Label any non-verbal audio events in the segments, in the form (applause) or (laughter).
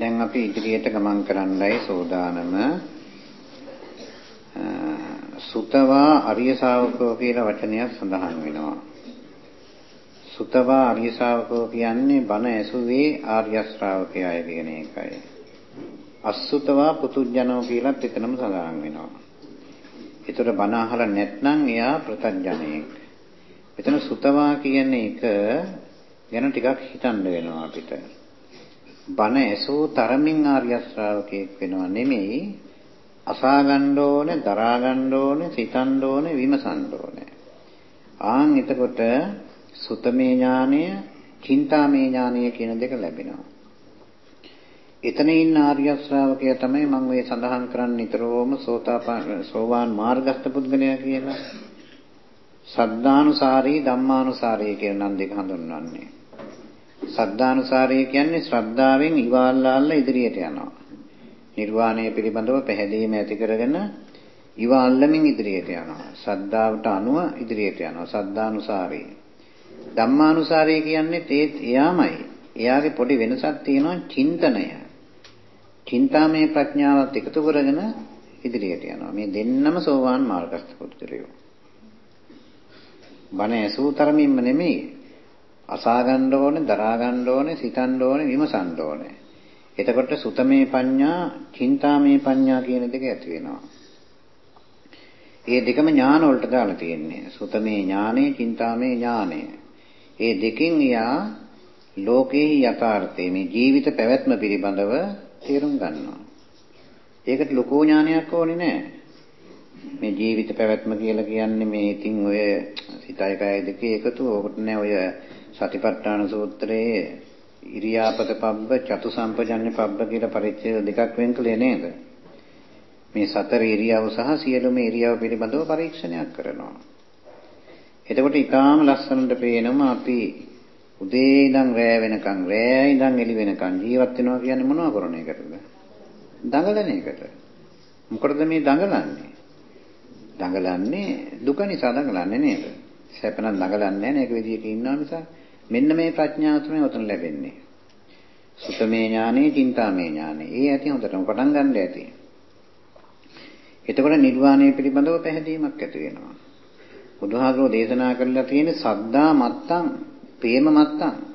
දැන් අපි ඉදිරියට ගමන් කරන්නයි සෝදානම. සුතවා අරිය ශාවකෝ කියලා වචනයක් සඳහන් වෙනවා. සුතවා අරිය ශාවකෝ කියන්නේ බණ ඇසුවේ ආර්ය ශ්‍රාවකයය කියන එකයි. අසුතවා පුතුජනෝ කියලාත් එතනම සඳහන් වෙනවා. ඒතර බණ අහලා නැත්නම් එයා ප්‍රත්‍යඥයෙක්. එතන සුතවා කියන එක ගැන ටිකක් හිතන්න වෙනවා අපිට. බණ ඇසූ තරමින් ආර්ය ශ්‍රාවකයෙක් වෙනව නෙමෙයි අසා ගන්න ඕනේ, දරා ගන්න ඕනේ, සිතන්න ඕනේ, විමසන්න ඕනේ. ආන් එතකොට සුතමේ ඥානය, චින්තාමේ ඥානය කියන දෙක ලැබෙනවා. එතන ඉන්න ආර්ය ශ්‍රාවකයා තමයි මම ඔය සඳහන් කරන්නේ නිතරම සෝතාපන්න සෝවාන් මාර්ගස්ත පුද්ගලයා කියලා. සද්ධානුසාරී ධම්මානුසාරී කියන නම් දෙක හඳුන්වන්නේ. සද්ධානුසාරී කියන්නේ ශ්‍රද්ධාවෙන් ඉවල්ලාල්ලා ඉදිරියට යනවා. නිර්වාණය පිළිබඳව පැහැදීම ඇති කරගෙන ඉවල්ලමින් ඉදිරියට යනවා. ශ්‍රද්ධාවට අනුව ඉදිරියට යනවා. සද්ධානුසාරී. ධම්මානුසාරී කියන්නේ ඒත් එයාමයි. එයාගේ පොඩි වෙනසක් තියෙනවා චින්තනය. චින්තාමය ප්‍රඥාවත් එකතු කරගෙන ඉදිරියට යනවා. මේ දෙන්නම සෝවාන් මාර්ගස්ත පුද්ගලයෝ. බණ ඇසූ තරමින්ම නෙමෙයි අසා ගන්න ඕනේ, දරා ගන්න ඕනේ, සිතන්න ඕනේ, විමසන්න ඕනේ. එතකොට සුතමේ පඤ්ඤා, චින්තාමේ පඤ්ඤා කියන දෙක ඇති වෙනවා. මේ දෙකම ඥාන වලට දාලා තියෙන්නේ. සුතමේ ඥානෙ, චින්තාමේ ඥානෙ. මේ දෙකෙන් යා ලෝකේ යථාර්ථය මේ ජීවිත පැවැත්ම පිළිබඳව තේරුම් ගන්නවා. ඒකට ලොකෝ ඥානයක් ඕනේ නැහැ. මේ ජීවිත පැවැත්ම කියලා කියන්නේ මේ ඉතින් ඔය සිතයි කය දෙකේ එකතු ඕකට නෑ ඔය සතිපට්ඨාන සූත්‍රයේ ඉරියාපත පබ්බ චතු සම්පජඤ්ඤ පබ්බ කියලා පරිච්ඡේද දෙකක් වෙන් කළේ නේද? මේ සතර ඉරියව් සහ සියලුම ඉරියව් පිළිබඳව පරීක්ෂණයක් කරනවා. එතකොට ඊටාම ලස්සනට පේනවා අපි උදේ ඉඳන් රෑ වෙනකන් රෑ ඉඳන් එළි වෙනකන් ජීවත් වෙනවා කියන්නේ මොනව කරන එකටද? දඟලන එකට. මොකටද මේ දඟලන්නේ? දඟලන්නේ දුක නිසා දඟලන්නේ නේද? සැපනම් දඟලන්නේ නැහැ නේද? ඒක විදිහට ඉන්නවා නිසා මෙන්න මේ ප්‍රඥාව තමයි උතන ලැබෙන්නේ. සුතමේ ඥානෙ, චින්තාමේ ඥානෙ. ඒ ඇති හොඳටම පටන් ගන්න ඇති. එතකොට නිර්වාණය පිළිබඳව පැහැදීමක් ඇති වෙනවා. බුදුහාමුදුරෝ දේශනා කරලා තියෙන සද්දා මත්තං, ප්‍රේම මත්තං.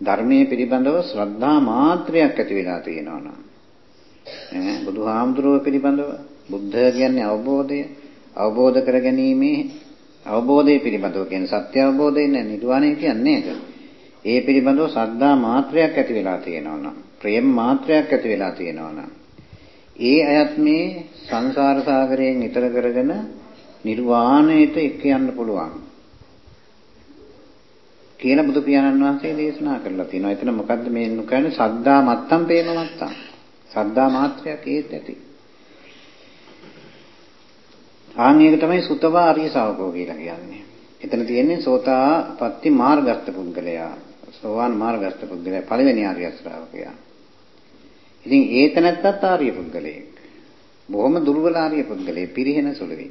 ධර්මයේ පිළිබඳව ශ්‍රද්ධා මාත්‍රයක් ඇති වෙලා තියෙනවා නම් ඈ බුදුහාමුදුරුවෝ පිළිබඳව බුද්ධ කියන්නේ අවබෝධය අවබෝධ කරගැනීමේ අවබෝධය පිළිබඳව කියන සත්‍ය අවබෝධය නේ නිර්වාණය කියන්නේ නේද? ඒ පිළිබඳව සද්ධා මාත්‍රයක් ඇති වෙලා තියෙනවා නම් ප්‍රේම මාත්‍රයක් ඇති වෙලා තියෙනවා නම් ඒ අයත් මේ සංසාර සාගරයෙන් ඈතර කරගෙන නිර්වාණයට එක්ක යන්න පුළුවන්. කියලා බුදු පියාණන් වහන්සේ දේශනා කරලා තියෙනවා. එතන මොකද්ද මේ කියන්නේ? සද්ධා මත්තම් ප්‍රේම මත්තම්. සද්ධා මාත්‍රයක් ඒත් ඇති. ආන් ඒක තමයි සුතවා ආර්ය ශාවකෝ කියලා කියන්නේ. එතන තියෙන්නේ සෝතාපට්ටි මාර්ගස්ත පුද්ගලයා. සෝවාන් මාර්ගස්ත පුද්ගලයා පළවෙනි ආර්ය ශ්‍රාවකයා. ඉතින් ඒතනත්තත් ආර්ය පුද්ගලයෙක්. බොහොම දුර්වල ආර්ය පුද්ගලයෙක් පිරිහෙන සුළුයි.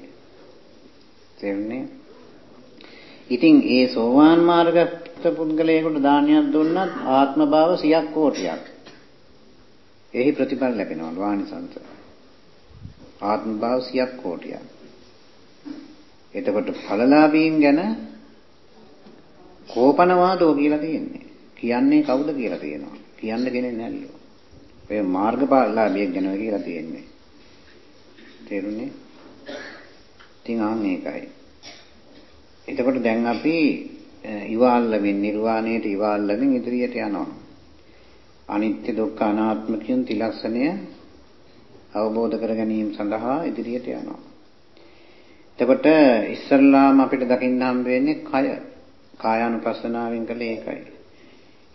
තේරුණේ? ඉතින් ඒ සෝවාන් මාර්ගස්ත පුද්ගලයෙකුට දානයක් දුන්නත් ආත්ම භාව 100ක් කෝටියක්. එහි ප්‍රතිඵල ලැබෙනවා වානිසංස. ආත්ම භාව 100ක් කෝටියක්. එතකොට ඵලලාභීන් ගැන කෝපනවාදෝ කියලා තියෙන්නේ. කියන්නේ කවුද කියලා තියෙනවා. කියන්න කෙනෙක් නැල්ලු. ඔය මාර්ගඵලලාභියෙක් ගැන කියලා තියෙන්නේ. තේරුණේ? ඉතින් ආන් මේකයි. එතකොට දැන් අපි ඉවාල්ලමින් නිර්වාණයට ඉවාල්ලමින් ඉදිරියට යනවා. අනිත්‍ය දුක්ඛ අනාත්ම කියන ත්‍රිලක්ෂණය අවබෝධ කර ගැනීම සඳහා ඉදිරියට යනවා. එතකොට ඉස්සල්ලාම අපිට දකින්න හම්බ වෙන්නේ කය. කායානුපස්සනාවෙන් කළේ ඒකයි.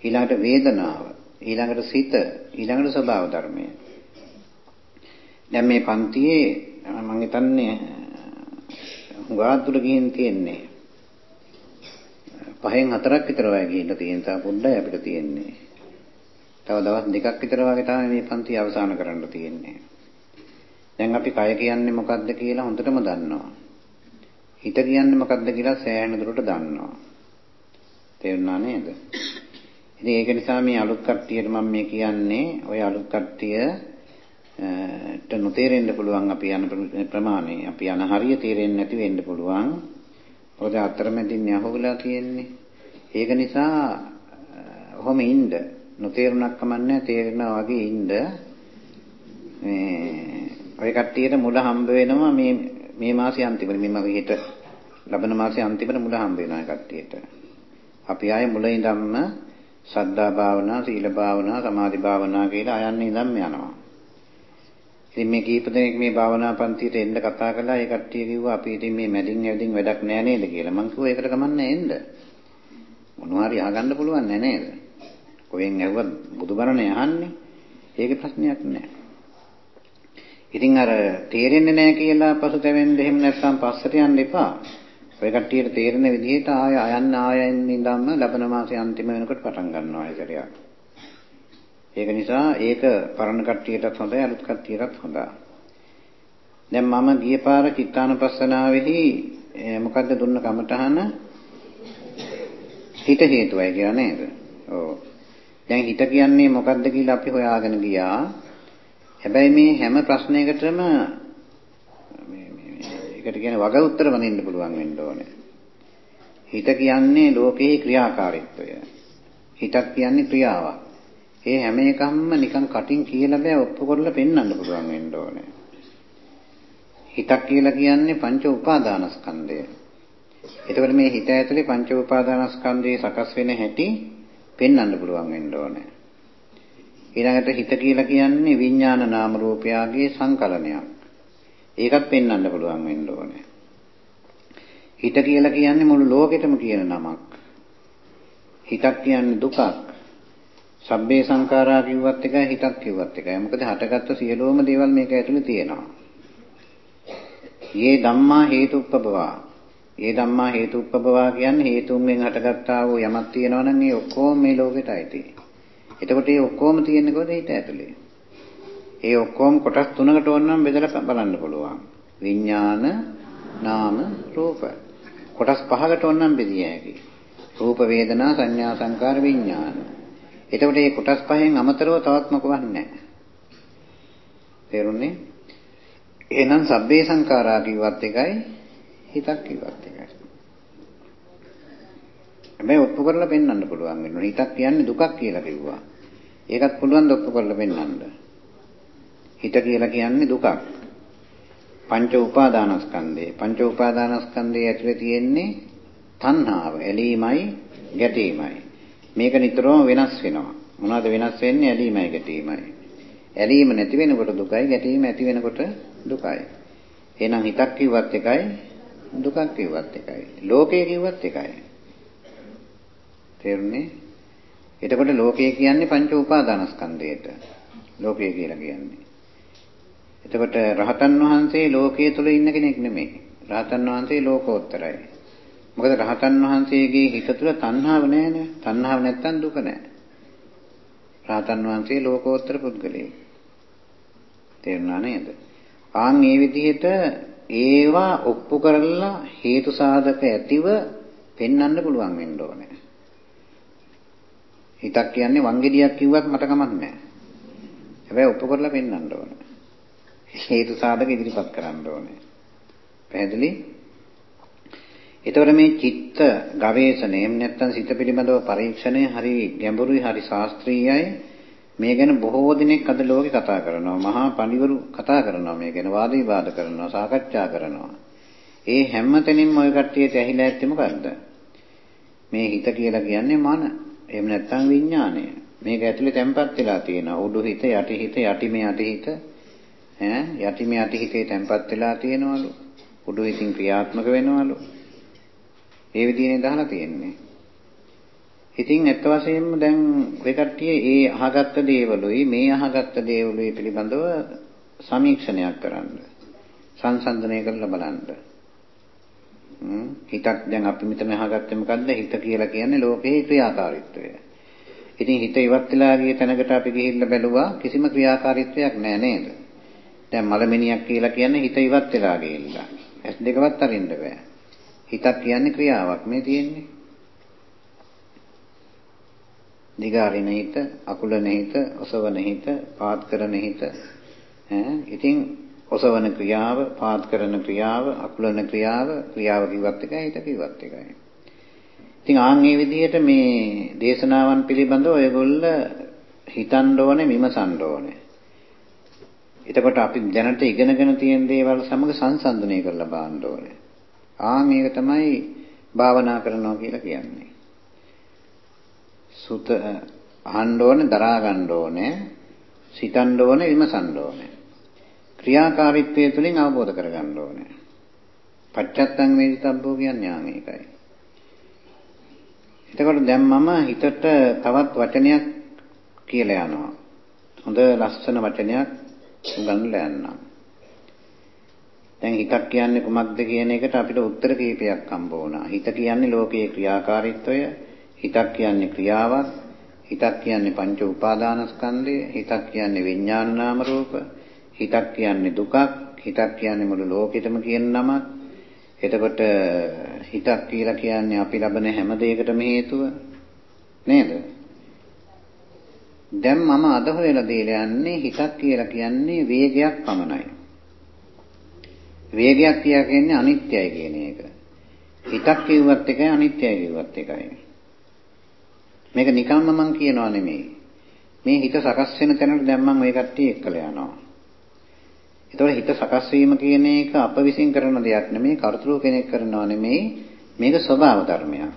ඊළඟට වේදනාව, ඊළඟට සිත, ඊළඟට ස්වභාව ධර්මය. දැන් මේ පන්තියේ මම හිතන්නේ හුඟාතුර ගිහින් තියෙන්නේ. පහෙන් හතරක් විතර වගේ ගිහින් තියෙන තා පොඩ්ඩයි අපිට තියෙන්නේ. තව දවස් දෙකක් විතර වගේ තමයි මේ පන්තිය අවසන් කරන්න තියෙන්නේ. දැන් අපි කය කියන්නේ මොකක්ද කියලා හොඳටම දන්නවා. හිත කියන්නේ මොකක්ද කියලා සෑහෙන දුරට දන්නවා. තේරුණා නේද? ඉතින් ඒක නිසා මේ අලුත් කට්ටියට මම මේ කියන්නේ ඔය අලුත් කට්ටිය ට නොතේරෙන්න පුළුවන් අපි යන ප්‍රමාණය. අපි යන හරිය තේරෙන්නේ නැති වෙන්න පුළුවන්. මොකද අතරමැදින් යහුවලා තියෙන්නේ. ඒක නිසා ඔහොම ඉන්න. නොතේරුණක් කමන්නේ තේරෙනවා වගේ ඉන්න. මේ ඔය කට්ටියට මුල හම්බ වෙනවා මේ මේ මාසේ අන්තිමට මේ මගේ හිට ලබන මාසේ අන්තිමට මුල හම්බ වෙනවා කට්ටියට. අපි ආයේ මුල ඉඳන්ම සද්ධා භාවනා, සීල භාවනා, සමාධි භාවනා කියලා අයන්නේ ඉඳන්ම යනවා. ඉතින් මේ කීප දෙනෙක් මේ භාවනා පන්තියට එන්න කතා කළා. ඒ කට්ටිය කිව්වා අපි ඉතින් මේ මැදින් ඇවිදින් වැඩක් නෑ නේද කියලා. මං කිව්වා ඒකට කමන්නේ එන්න. මොනවා හරි අහගන්න පුළුවන් නෑ නේද? කොහෙන් ඇහුවත් බුදුබණනේ අහන්නේ. ඒකේ ප්‍රශ්නයක් නෑ. ඉතින් අර තේරෙන්නේ නෑ කියලා පසුතැවෙන්න එහෙම නැත්නම් පස්සට යන්න එපා. ඔය කට්ටියට තේරෙන විදිහට ආය අයන්න ආයෙන් ඉඳන්ම ලබන මාසේ අන්තිම වෙනකොට පටන් ගන්නවා ඒ සරියක්. ඒක නිසා ඒක පරණ කට්ටියටත් හොඳයි අලුත් කට්ටියටත් හොඳයි. දැන් මම ගිය පාර චිත්තානපස්සනාවේදී මොකද්ද දුන්න කමටහන හිත හේතුවයි කියලා නේද? ඔව්. දැන් හිත කියන්නේ මොකද්ද කියලා අපි හොයාගෙන ගියා. හැබැයි මේ හැම ප්‍රශ්නයකටම මේ මේ ඒකට කියන්නේ වග උත්තර වදින්න පුළුවන් වෙන්න ඕනේ. හිත කියන්නේ ලෝකේ ක්‍රියාකාරීත්වය. හිතක් කියන්නේ ක්‍රියාවක්. ඒ හැම එකක්ම නිකන් කටින් කියලා බෑ ඔප්පු කරලා පෙන්වන්න පුළුවන් වෙන්න ඕනේ. හිතක් කියලා කියන්නේ පංච උපාදානස්කන්ධය. එතකොට මේ හිත ඇතුලේ පංච උපාදානස්කන්ධයේ සකස් වෙන හැටි පෙන්වන්න පුළුවන් වෙන්න ඕනේ. ඊළඟට හිත කියලා කියන්නේ විඥාන නාම රූපයාගේ සංකලනයක්. ඒකත් පෙන්වන්න පුළුවන් වෙන්න ඕනේ. හිත කියලා කියන්නේ මුළු ලෝකෙටම කියන නමක්. හිතක් කියන්නේ දුකක්. සබ්බේ සංඛාරා කිව්වත් එකයි හිතක් කිව්වත් එකයි. මොකද හටගත්තු සියලුම දේවල් මේක ඇතුලේ තියෙනවා. යේ ධම්මා හේතුප්පබවා. යේ ධම්මා හේතුප්පබවා කියන්නේ හේතුන්ගෙන් හටගත්තා වූ යමක් තියෙනවා නම් ඒ ඔක්කොම මේ ලෝකෙට අයිති. එතකොට මේ ඔක්කොම තියෙන්නේ කොහෙද හිත ඇතුලේ? ඒ ඔක්කොම කොටස් තුනකට ඕනනම් බෙදලා බලන්න පුළුවන්. විඥාන, නාම, රූප. කොටස් පහකට ඕනනම් බෙදිය හැකියි. රූප වේදනා සංඥා සංකාර විඥාන. එතකොට මේ කොටස් පහෙන් අමතරව තවත් මොකවත් නැහැ. තේරුණේ? එහෙනම් සබ්බේ සංඛාරා කිව්වත් එකයි හිතක් කිව්වත් එකයි. හැබැයි ඔප්පු කරලා පෙන්වන්න පුළුවන් වෙනවා. හිතක් කියන්නේ දුකක් කියලා කිව්වා. ඒකත් පුළුවන් ද ඔප්පු කරලා පෙන්වන්න. හිත කියලා කියන්නේ දුකක්. පංච උපාදානස්කන්ධය. පංච උපාදානස්කන්ධය ඇතුලේ තියෙන්නේ තණ්හාව, ඇලීමයි, ගැටීමයි. මේක නිතරම වෙනස් වෙනවා. මොනවද වෙනස් වෙන්නේ? ඇලීමයි ගැටීමයි. ඇලීම නැති වෙනකොට දුකයි, ගැටීම ඇති වෙනකොට දුකයි. එහෙනම් හිතක් කිව්වත් එකයි, දුකක් කිව්වත් එකයි. ලෝකය කිව්වත් එකයි. තේරුණේ? එතකොට ලෝකය කියන්නේ පංච උපාදානස්කන්ධයට. ලෝකය කියලා කියන්නේ. එතකොට රහතන් වහන්සේ ලෝකයේ තුල ඉන්න කෙනෙක් නෙමෙයි. රහතන් වහන්සේ ලෝකෝත්තරයි. මොකද රහතන් වහන්සේගේ හිත තුළ තණ්හාව නැහැනේ. තණ්හාව නැත්තම් දුක නැහැ. රහතන් වහන්සේ ලෝකෝත්තර පුද්ගලයෙක්. තේරුණා නේද? ආන් මේ විදිහට ඒවා ඔප්පු කරලා හේතු සාධක ඇතිව පෙන්වන්න පුළුවන් වෙන්න ඕනේ. හිතක් කියන්නේ වංගෙඩියක් කිව්වත් මට කමක් නැහැ. හැබැයි ඔප්පු කරලා පෙන්වන්න ඕනේ. හේතු සාධක ඉදිරිපත් කරන්න ඕනේ. පැහැදිලි? එතකොට මේ චිත්ත ගවේෂණය එහෙම නැත්නම් සිත පිළිබඳව පරීක්ෂණය හරි ගැඹුරුයි හරි ශාස්ත්‍රීයයි මේ ගැන බොහෝ දිනක් අද ලෝකේ කතා කරනවා මහා පඬිවරු කතා කරනවා මේ ගැන වාද විවාද කරනවා සාකච්ඡා කරනවා ඒ හැම තැනින්ම ওই කට්ටියට ඇහිලා ඇත්තේ මොකද්ද මේ හිත කියලා කියන්නේ මන එහෙම නැත්නම් විඥාණය මේක ඇතුලේ තැම්පත් වෙලා තියෙනවා උඩු හිත යටි හිත යටිමේ යටි හිත ඈ යටිමේ යටි හිතේ තැම්පත් වෙලා තියෙනවලු උඩු හිතින් ක්‍රියාත්මක වෙනවලු ඒ විදිහේ දාලා තියෙන්නේ. ඉතින් ඇත්ත වශයෙන්ම දැන් ඔය කට්ටිය ඒ අහගත්ත දේවලුයි මේ අහගත්ත දේවලුයි පිළිබඳව සමීක්ෂණයක් කරන්න. සංසන්දනය කරලා බලන්න. හිතක් දැන් අපි මෙතන අහගත්තේ මොකද්ද? හිත කියලා කියන්නේ ලෝකේ ක්‍රියාකාරීත්වය. ඉතින් හිත ඉවත් වෙලා ගිය තැනකට අපි ගිහිල්ලා බැලුවා කිසිම ක්‍රියාකාරීත්වයක් නැහැ නේද? දැන් මලමිනියක් කියලා කියන්නේ හිත ඉවත් වෙලා ගිහිල්ලා. ඇස් දෙකවත් අරින්න බෑ. හිතක් කියන්නේ ක්‍රියාවක් මේ තියෙන්නේ. දිගාරින හිත, අකුලන හිත, ඔසවන හිත, පාත් කරන හිත. ඈ ඉතින් ඔසවන ක්‍රියාව, පාත් කරන ක්‍රියාව, අකුලන ක්‍රියාව, ක්‍රියාව කිව්වත් එකයි, හිත කිව්වත් එකයි. ඉතින් ආන් මේ විදිහට මේ දේශනාවන් පිළිබඳව ඔයගොල්ල හිතන්න ඕනේ, විමසන්න ඕනේ. එතකොට අපි දැනට ඉගෙනගෙන තියෙන දේවල් සමග සංසන්දනය කරලා බලන්න ඕනේ. ආ මේක තමයි භාවනා කරනවා කියලා කියන්නේ. සුත අහන්න ඕනේ, දරා ගන්න ඕනේ, සිතන්න ඕනේ, විමසන්න ඕනේ. ක්‍රියාකාරීත්වය තුළින් අවබෝධ කරගන්න ඕනේ. පච්චත්තං වේදිතබ්බෝ කියන්නේ ආ මේකයි. එතකොට දැන් මම හිතට තවත් වචනයක් කියලා යනවා. හොඳ ලස්සන වචනයක් උගන්වලා යන්නම්. දැන් හිතක් කියන්නේ කුමක්ද කියන එකට අපිට උත්තර කීපයක් හම්බ වුණා. හිත කියන්නේ ලෝකයේ ක්‍රියාකාරීත්වය, හිතක් කියන්නේ ක්‍රියාවක්, හිතක් කියන්නේ පංච උපාදානස්කන්ධය, හිතක් කියන්නේ විඥාන නාම රූප, හිතක් කියන්නේ දුකක්, හිතක් කියන්නේ මුළු ලෝකෙටම කියන නමක්. එතකොට හිතක් කියලා කියන්නේ අපි ලබන හැම දෙයකටම හේතුව නේද? දැන් මම අද හොයලා දීලා යන්නේ හිතක් කියලා කියන්නේ වේගයක් පමණයි. වේගයක් කියලා කියන්නේ අනිත්‍යයි කියන එක. හිතක් කිව්වත් එකයි අනිත්‍යයි කිව්වත් එකයි. මේක නිකම්ම මම කියනවා නෙමෙයි. මේ හිත සකස් වෙන තැනට දැන් මම ওই කට්ටිය එක්කලා යනවා. ඒතකොට හිත සකස් වීම කියන එක අප විසින් කරන දෙයක් නෙමෙයි, කර්තෘ කෙනෙක් කරනවා නෙමෙයි. මේක ස්වභාව ධර්මයක්.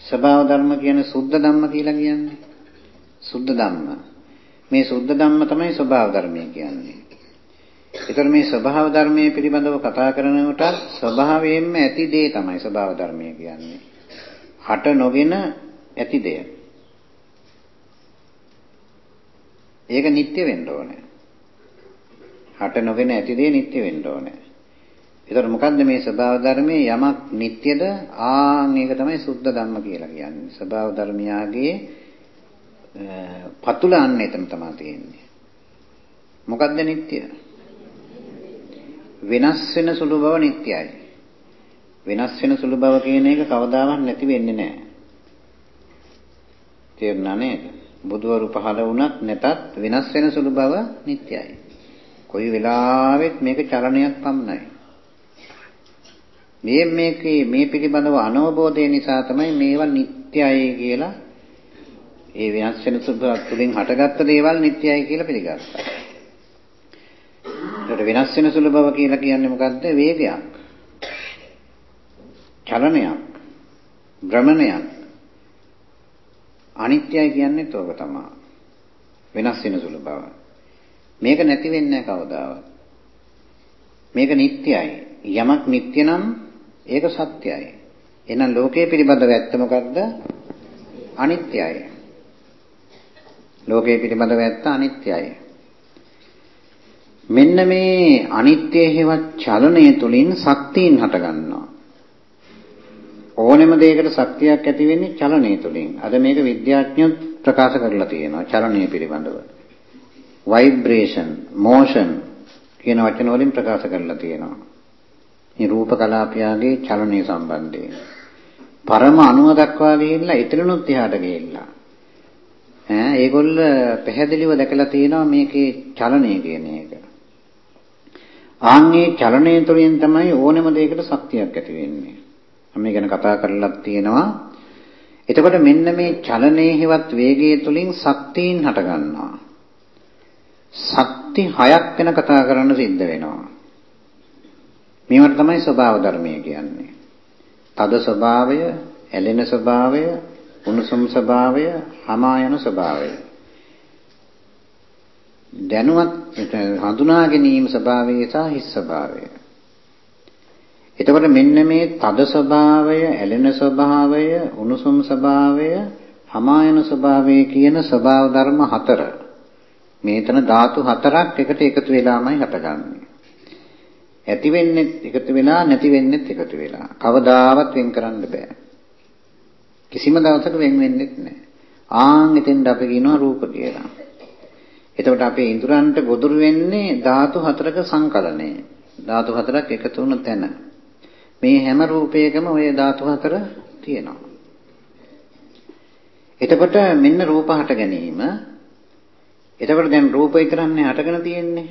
ස්වභාව ධර්ම කියන්නේ සුද්ධ ධම්ම කියලා කියන්නේ. සුද්ධ ධම්ම. මේ සුද්ධ ධම්ම තමයි ස්වභාව ධර්මය කියන්නේ. ඒතර මේ ස්වභාව ධර්මයේ පිළිබඳව කතා කරනකොට ස්වභාවයෙන්ම ඇති දේ තමයි ස්වභාව ධර්මය කියන්නේ. හට නොගෙන ඇති දෙය. ඒක නිට්ටය වෙන්න ඕනේ. හට නොගෙන ඇති දේ නිට්ටය වෙන්න ඕනේ. ඒතර මොකද්ද මේ ස්වභාව ධර්මයේ යමක් නිට්ටයද ආන් ඒක තමයි සුද්ධ ධම්ම කියලා කියන්නේ. ස්වභාව ධර්මයාගේ පතුලන්න එතන තමයි තියෙන්නේ. මොකද්ද නිට්ටය? වෙනස් වෙන සුළු බව නිට්ටයයි. වෙනස් වෙන සුළු බව කියන එක කවදාවත් නැති වෙන්නේ නැහැ. තේරුණා නේද? බුදවරු පහළ වුණත් නැතත් වෙනස් වෙන සුළු බව නිට්ටයයි. කොයි වෙලාවෙත් මේක චලනයක් පමණයි. මේ මේකේ මේ පිළිබඳව අනවබෝධය නිසා තමයි මේවා නිට්ටයයි කියලා ඒ වෙනස් වෙන සුළු තුලින් හටගත්ත දේවල් නිට්ටයයි කියලා පිළිගත්තා. ඒකට වෙනස් වෙන සුළු බව කියලා කියන්නේ මොකද්ද? වේගයක්. චලනයක්. භ්‍රමණයක්. අනිත්‍යයි කියන්නේ තෝක තමයි. වෙනස් වෙන සුළු බව. මේක නැති වෙන්නේ කවදාවත්. මේක නිට්ටයයි. යමක් නිට්ටය නම් ඒක සත්‍යයි. එහෙනම් ලෝකයේ පිළිබඳව ඇත්ත මොකද්ද? අනිත්‍යයි. ලෝකයේ පිළිබඳව ඇත්ත අනිත්‍යයි. මෙන්න මේ අනිත්‍ය හේවත් චලනය තුලින් ශක්තියින් හට ගන්නවා. ඕනෙම දෙයකට ශක්තියක් ඇති වෙන්නේ චලනය තුලින්. අද මේක විද්‍යාඥයෝ ප්‍රකාශ කරලා තියෙනවා චලනය පිළිබඳව. Vibration, motion කියන වචන වලින් ප්‍රකාශ කරලා තියෙනවා. මේ රූප කලාපයාගේ චලනය සම්බන්ධයෙන්. පරම අණුව දක්වා ගිහිල්ලා එතනනොත් එහාට ගිහිල්ලා. ඈ ඒගොල්ල පැහැදිලිව දැකලා තියෙනවා මේකේ චලනය කියන එක. ආන්ගේ චලනය තුළින් තමයි ඕනෑම දෙයකට ශක්තියක් ඇති වෙන්නේ. මේ ගැන කතා කරලත් තියෙනවා. එතකොට මෙන්න මේ චලනයේ හෙවත් වේගය තුලින් ශක්තියින් හට ගන්නවා. ශක්ති හයක් වෙන කතා කරන්න සිද්ධ වෙනවා. මේවට තමයි ස්වභාව ධර්මය කියන්නේ. තද ස්වභාවය, ඇලෙන ස්වභාවය, උණුසුම් ස්වභාවය, හමා යන ස්වභාවය. දැනුවත් හඳුනා ගැනීම ස්වභාවය සහ හිස් ස්වභාවය. එතකොට මෙන්න මේ තද ස්වභාවය, ඇලෙන ස්වභාවය, උණුසුම් ස්වභාවය, හමායන ස්වභාවය කියන ස්වභාව ධර්ම හතර. මේතන ධාතු හතරක් එකට එකතු වෙලාමයි හටගන්නේ. ඇති වෙන්නේ එකතු වෙලා නැති වෙන්නේ එකතු වෙලා. කවදාවත් වෙන් කරන්න බෑ. කිසිම දවසක වෙන් වෙන්නේ නැහැ. ආන් එතෙන්ද අපි කියනවා රූප කියලා. එතකොට අපේ ඉඳුරන්ට ගොදුරු වෙන්නේ ධාතු හතරක සංකලනය. ධාතු හතරක් එකතු වුණ තැන. මේ හැම රූපයකම ওই ධාතු හතර තියෙනවා. එතකොට මෙන්න රූප හට ගැනීම. එතකොට දැන් රූප විතරන්නේ හටගෙන තියෙන්නේ.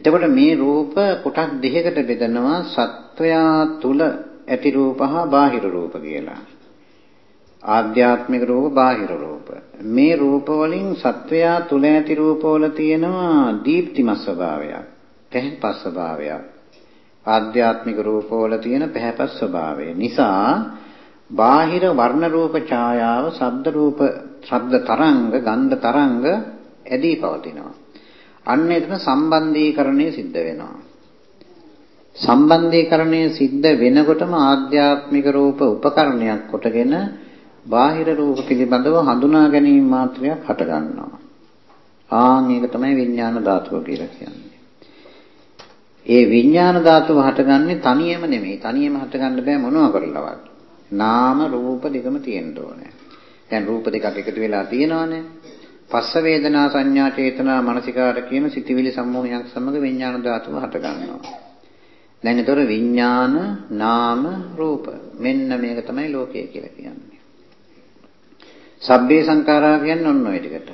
එතකොට මේ රූප කොටස් දෙකකට බෙදනවා සත්වයා තුල ඇති රූප හා බාහිර රූප කියලා. ආධ්‍යාත්මික රූප බාහිර රූප. මේ රූප වලින් සත්වයා තුල ඇති රූප වල තියෙනවා දීප්තිමත් ස්වභාවයක්. පැහැපත් ස්වභාවයක්. ආධ්‍යාත්මික රූප වල තියෙන පැහැපත් ස්වභාවය නිසා බාහිර වර්ණ රූප ඡායාව, ශබ්ද රූප, ශබ්ද තරංග, ගන්ධ තරංග ඇදී පවතිනවා. අන්න එතන සම්බන්ධීකරණය සිද්ධ වෙනවා. සම්බන්ධීකරණය සිද්ධ වෙනකොටම ආධ්‍යාත්මික රූප උපකරණයක් කොටගෙන බාහිර රූප පිළිබඳව හඳුනා ගැනීම මාත්‍රයක් හට ගන්නවා. ආන් ඒක තමයි විඥාන ධාතුව කියලා කියන්නේ. ඒ විඥාන ධාතුව හටගන්නේ තනියම නෙමෙයි. තනියම හටගන්න බෑ මොනවා කරලවත්. නාම රූප දෙකම තියෙන්න ඕනේ. දැන් රූප දෙකක් එකතු වෙලා තියෙනවානේ. පස්ස වේදනා සංඥා චේතනා මනසිකාර කියන සිතිවිලි සම්මෝහයක් සමග විඥාන ධාතුව හට ගන්නවා. දැන් ඒතර විඥාන නාම රූප මෙන්න මේක තමයි ලෝකය කියලා කියන්නේ. සබ්බේ සංඛාරා කියන්නේ ඔන්න ඔය ටිකට.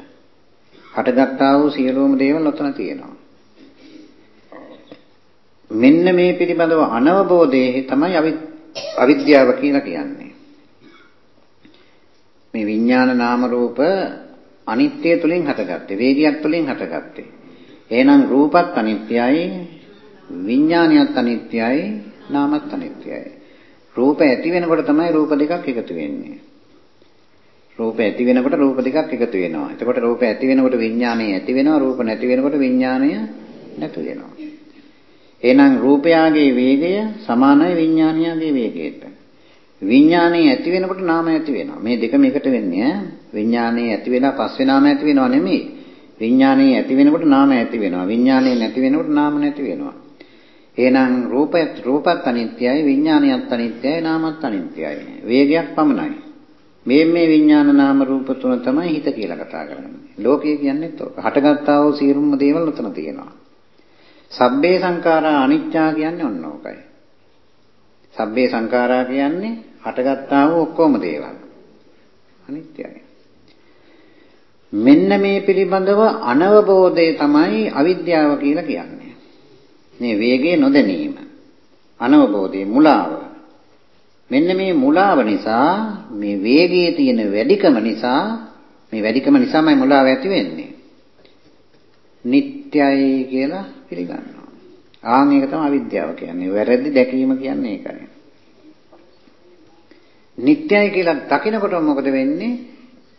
හටගත්තා වූ සියලුම දේවල් ඔතන තියෙනවා. මෙන්න මේ පිළිබඳව අනවබෝධයේ තමයි අවිද්‍යාව කියලා කියන්නේ. මේ විඥාන නාම රූප අනිත්‍ය තුලින් හටගත්තේ වේගයක් තුලින් හටගත්තේ. එහෙනම් රූපත් අනිත්‍යයි විඥානියත් අනිත්‍යයි නාමත් අනිත්‍යයි. රූප ඇති වෙනකොට තමයි රූප දෙකක් එකතු වෙන්නේ. රූප ඇති වෙනකොට රූප දෙකක් එකතු වෙනවා. එතකොට රූප ඇති වෙනකොට විඥානය ඇති වෙනවා රූප නැති වෙනකොට විඥානය නැතු වෙනවා. එහෙනම් රූපයාගේ වේගය සමානයි විඥානයාගේ වේගයට. විඥානයේ ඇති වෙනකොට නාම ඇති වෙනවා. මේ දෙකම එකට වෙන්නේ ඈ. විඥානයේ ඇති වෙලා පස්සේ නාම ඇති වෙනව නෙමෙයි. විඥානයේ ඇති වෙනකොට නාම ඇති වෙනවා. විඥානයේ නැති වෙනකොට නාම නැති වෙනවා. එහෙනම් රූපයත් රූපත් අනිත්‍යයි, විඥානයත් අනිත්‍යයි, නාමත් අනිත්‍යයි. වේගයක් පමණයි. මේ මේ විඥාන නාම රූප තුන තමයි හිත කියලා කතා කරන්නේ. ලෝකය කියන්නේත් ඔක. හටගත්තා වූ සියලුම දේවල් උතන තියෙනවා. සබ්බේ සංඛාරා අනිත්‍යා කියන්නේ ඔන්න ඕකයි. සබ්බේ සංඛාරා කියන්නේ හටගත්තා වූ ඔක්කොම දේවල්. අනිත්‍යයි. මෙන්න මේ පිළිබඳව අනවබෝධය තමයි අවිද්‍යාව කියලා කියන්නේ. මේ වේගය නොදැනීම. අනවබෝධය මුලාව. මෙන්න මේ මුලාව නිසා මේ වේගයේ තියෙන වැඩිකම නිසා මේ වැඩිකම නිසාමයි මුලාව ඇති වෙන්නේ. නිට්ටයයි කියලා පිළිගන්නවා. ආන් ඒක තමයි අවිද්‍යාව කියන්නේ. වැරදි දැකීම කියන්නේ ඒකයි. නිට්ටයයි කියලා දකිනකොට මොකද වෙන්නේ?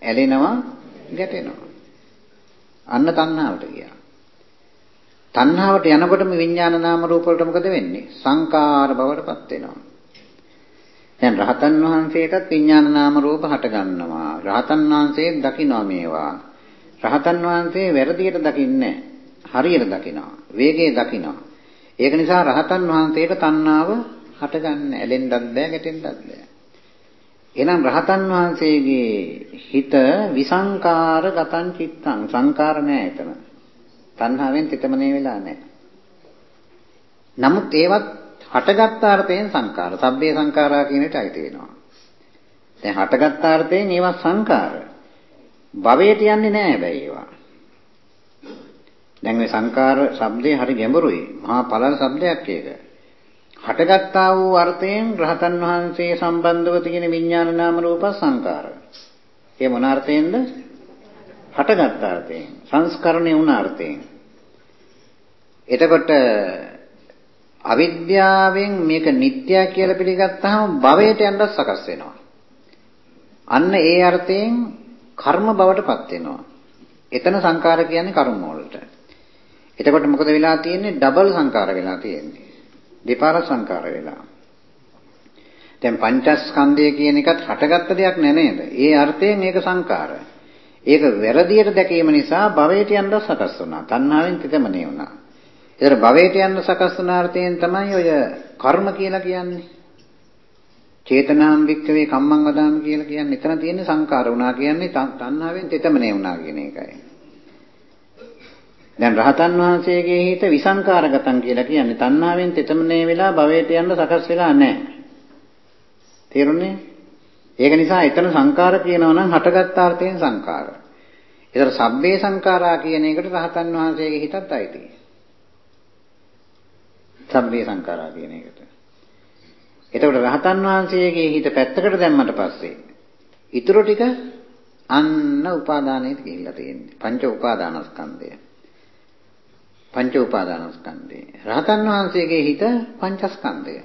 ඇලෙනවා, ගැටෙනවා. අන්න තණ්හාවට ගියා. තණ්හාවට යනකොටම විඥාන නාම රූප වලට මොකද වෙන්නේ? සංකාර බවටපත් වෙනවා. දැන් රහතන් වහන්සේටත් විඥාන නාම රූප හට ගන්නවා. රහතන් වහන්සේ දකිනවා මේවා. රහතන් වහන්සේ වැරදියට දකින්නේ හරියට දකිනවා. වේගයේ දකිනවා. ඒක නිසා රහතන් වහන්සේට තණ්හාව හටගන්න ඇලෙන්නත් බෑ ගැටෙන්නත් බෑ. එහෙනම් රහතන් වහන්සේගේ හිත විසංකාර ගතං චිත්තං සංකාර නෑ එතන. තණ්හාවෙන් තෙතමනේ වෙලා නෑ. නමුත් ඒවත් හටගත් අර්ථයෙන් සංකාර. සබ්බේ සංකාරා කියන එකට අයිති වෙනවා. දැන් හටගත් අර්ථයෙන් ඒවා සංකාර. භවයට යන්නේ නෑ හැබැයි ඒවා. දැන් මේ සංකාර શબ્දේ හරි ගැඹුරුයි. මහා පළල් શબ્දයක් ඒක. හටගත්තා වූ අර්ථයෙන් රහතන් වහන්සේ සම්බන්ධව තියෙන විඥාන නාම රූප සංකාර. ඒ මොන අර්ථයෙන්ද? හටගත් අර්ථයෙන්. සංස්කරණය වුණ අර්ථයෙන්. එතකොට අවිද්‍යාවෙන් මේක නිට්ටය කියලා පිළිගත්තාම භවයට යන්න සකස් වෙනවා. අන්න ඒ අර්ථයෙන් කර්ම බවටපත් වෙනවා. එතන සංකාර කියන්නේ කර්ම වලට. එතකොට මොකද වෙලා තියෙන්නේ? ඩබල් සංකාර වෙලා තියෙන්නේ. දෙපාර සංකාර වෙලා. දැන් පංචස්කන්ධය කියන එකත් හටගත්ත දෙයක් නෑ නේද? ඒ අර්ථයෙන් ඒක සංකාර. ඒක වැරදියට දැකීම නිසා භවයට යන්න සකස් වුණා. තණ්හාවෙන් තිතමනේ වුණා. ඒතර භවයට යන්න සකස් වුණ අර්ථයෙන් තමයි ඔය කර්ම කියලා කියන්නේ. චේතනාම් වික්කවේ කම්මං වදාම කියලා කියන්නේ එතන තියෙන සංකාර වුණා කියන්නේ තණ්හාවෙන් තිතමනේ වුණා කියන එකයි. දැන් රහතන් වහන්සේගේ හිත විසංකාරගතම් කියලා කියන්නේ තණ්හාවෙන් තෙතමනේ වෙලා භවයට යන්න සකස් වෙලා නැහැ. තේරුණේ? ඒක නිසා එතන සංකාර කියනවා නම් හටගත් අර්ථයෙන් සංකාර. ඒතර සබ්බේ සංඛාරා කියන එකට රහතන් වහන්සේගේ හිතත් අයිතියි. සබ්බේ සංඛාරා කියන එකට. එතකොට රහතන් වහන්සේගේ හිත පැත්තකට දැම්මට පස්සේ ඊටු ටික අන්න උපාදානයට ගිහිල්ලා තියෙන්නේ. පංච උපාදානස්කන්ධය. පංච උපාදානස්කන්ධය. රහතන් වහන්සේගේ හිත පංචස්කන්ධය.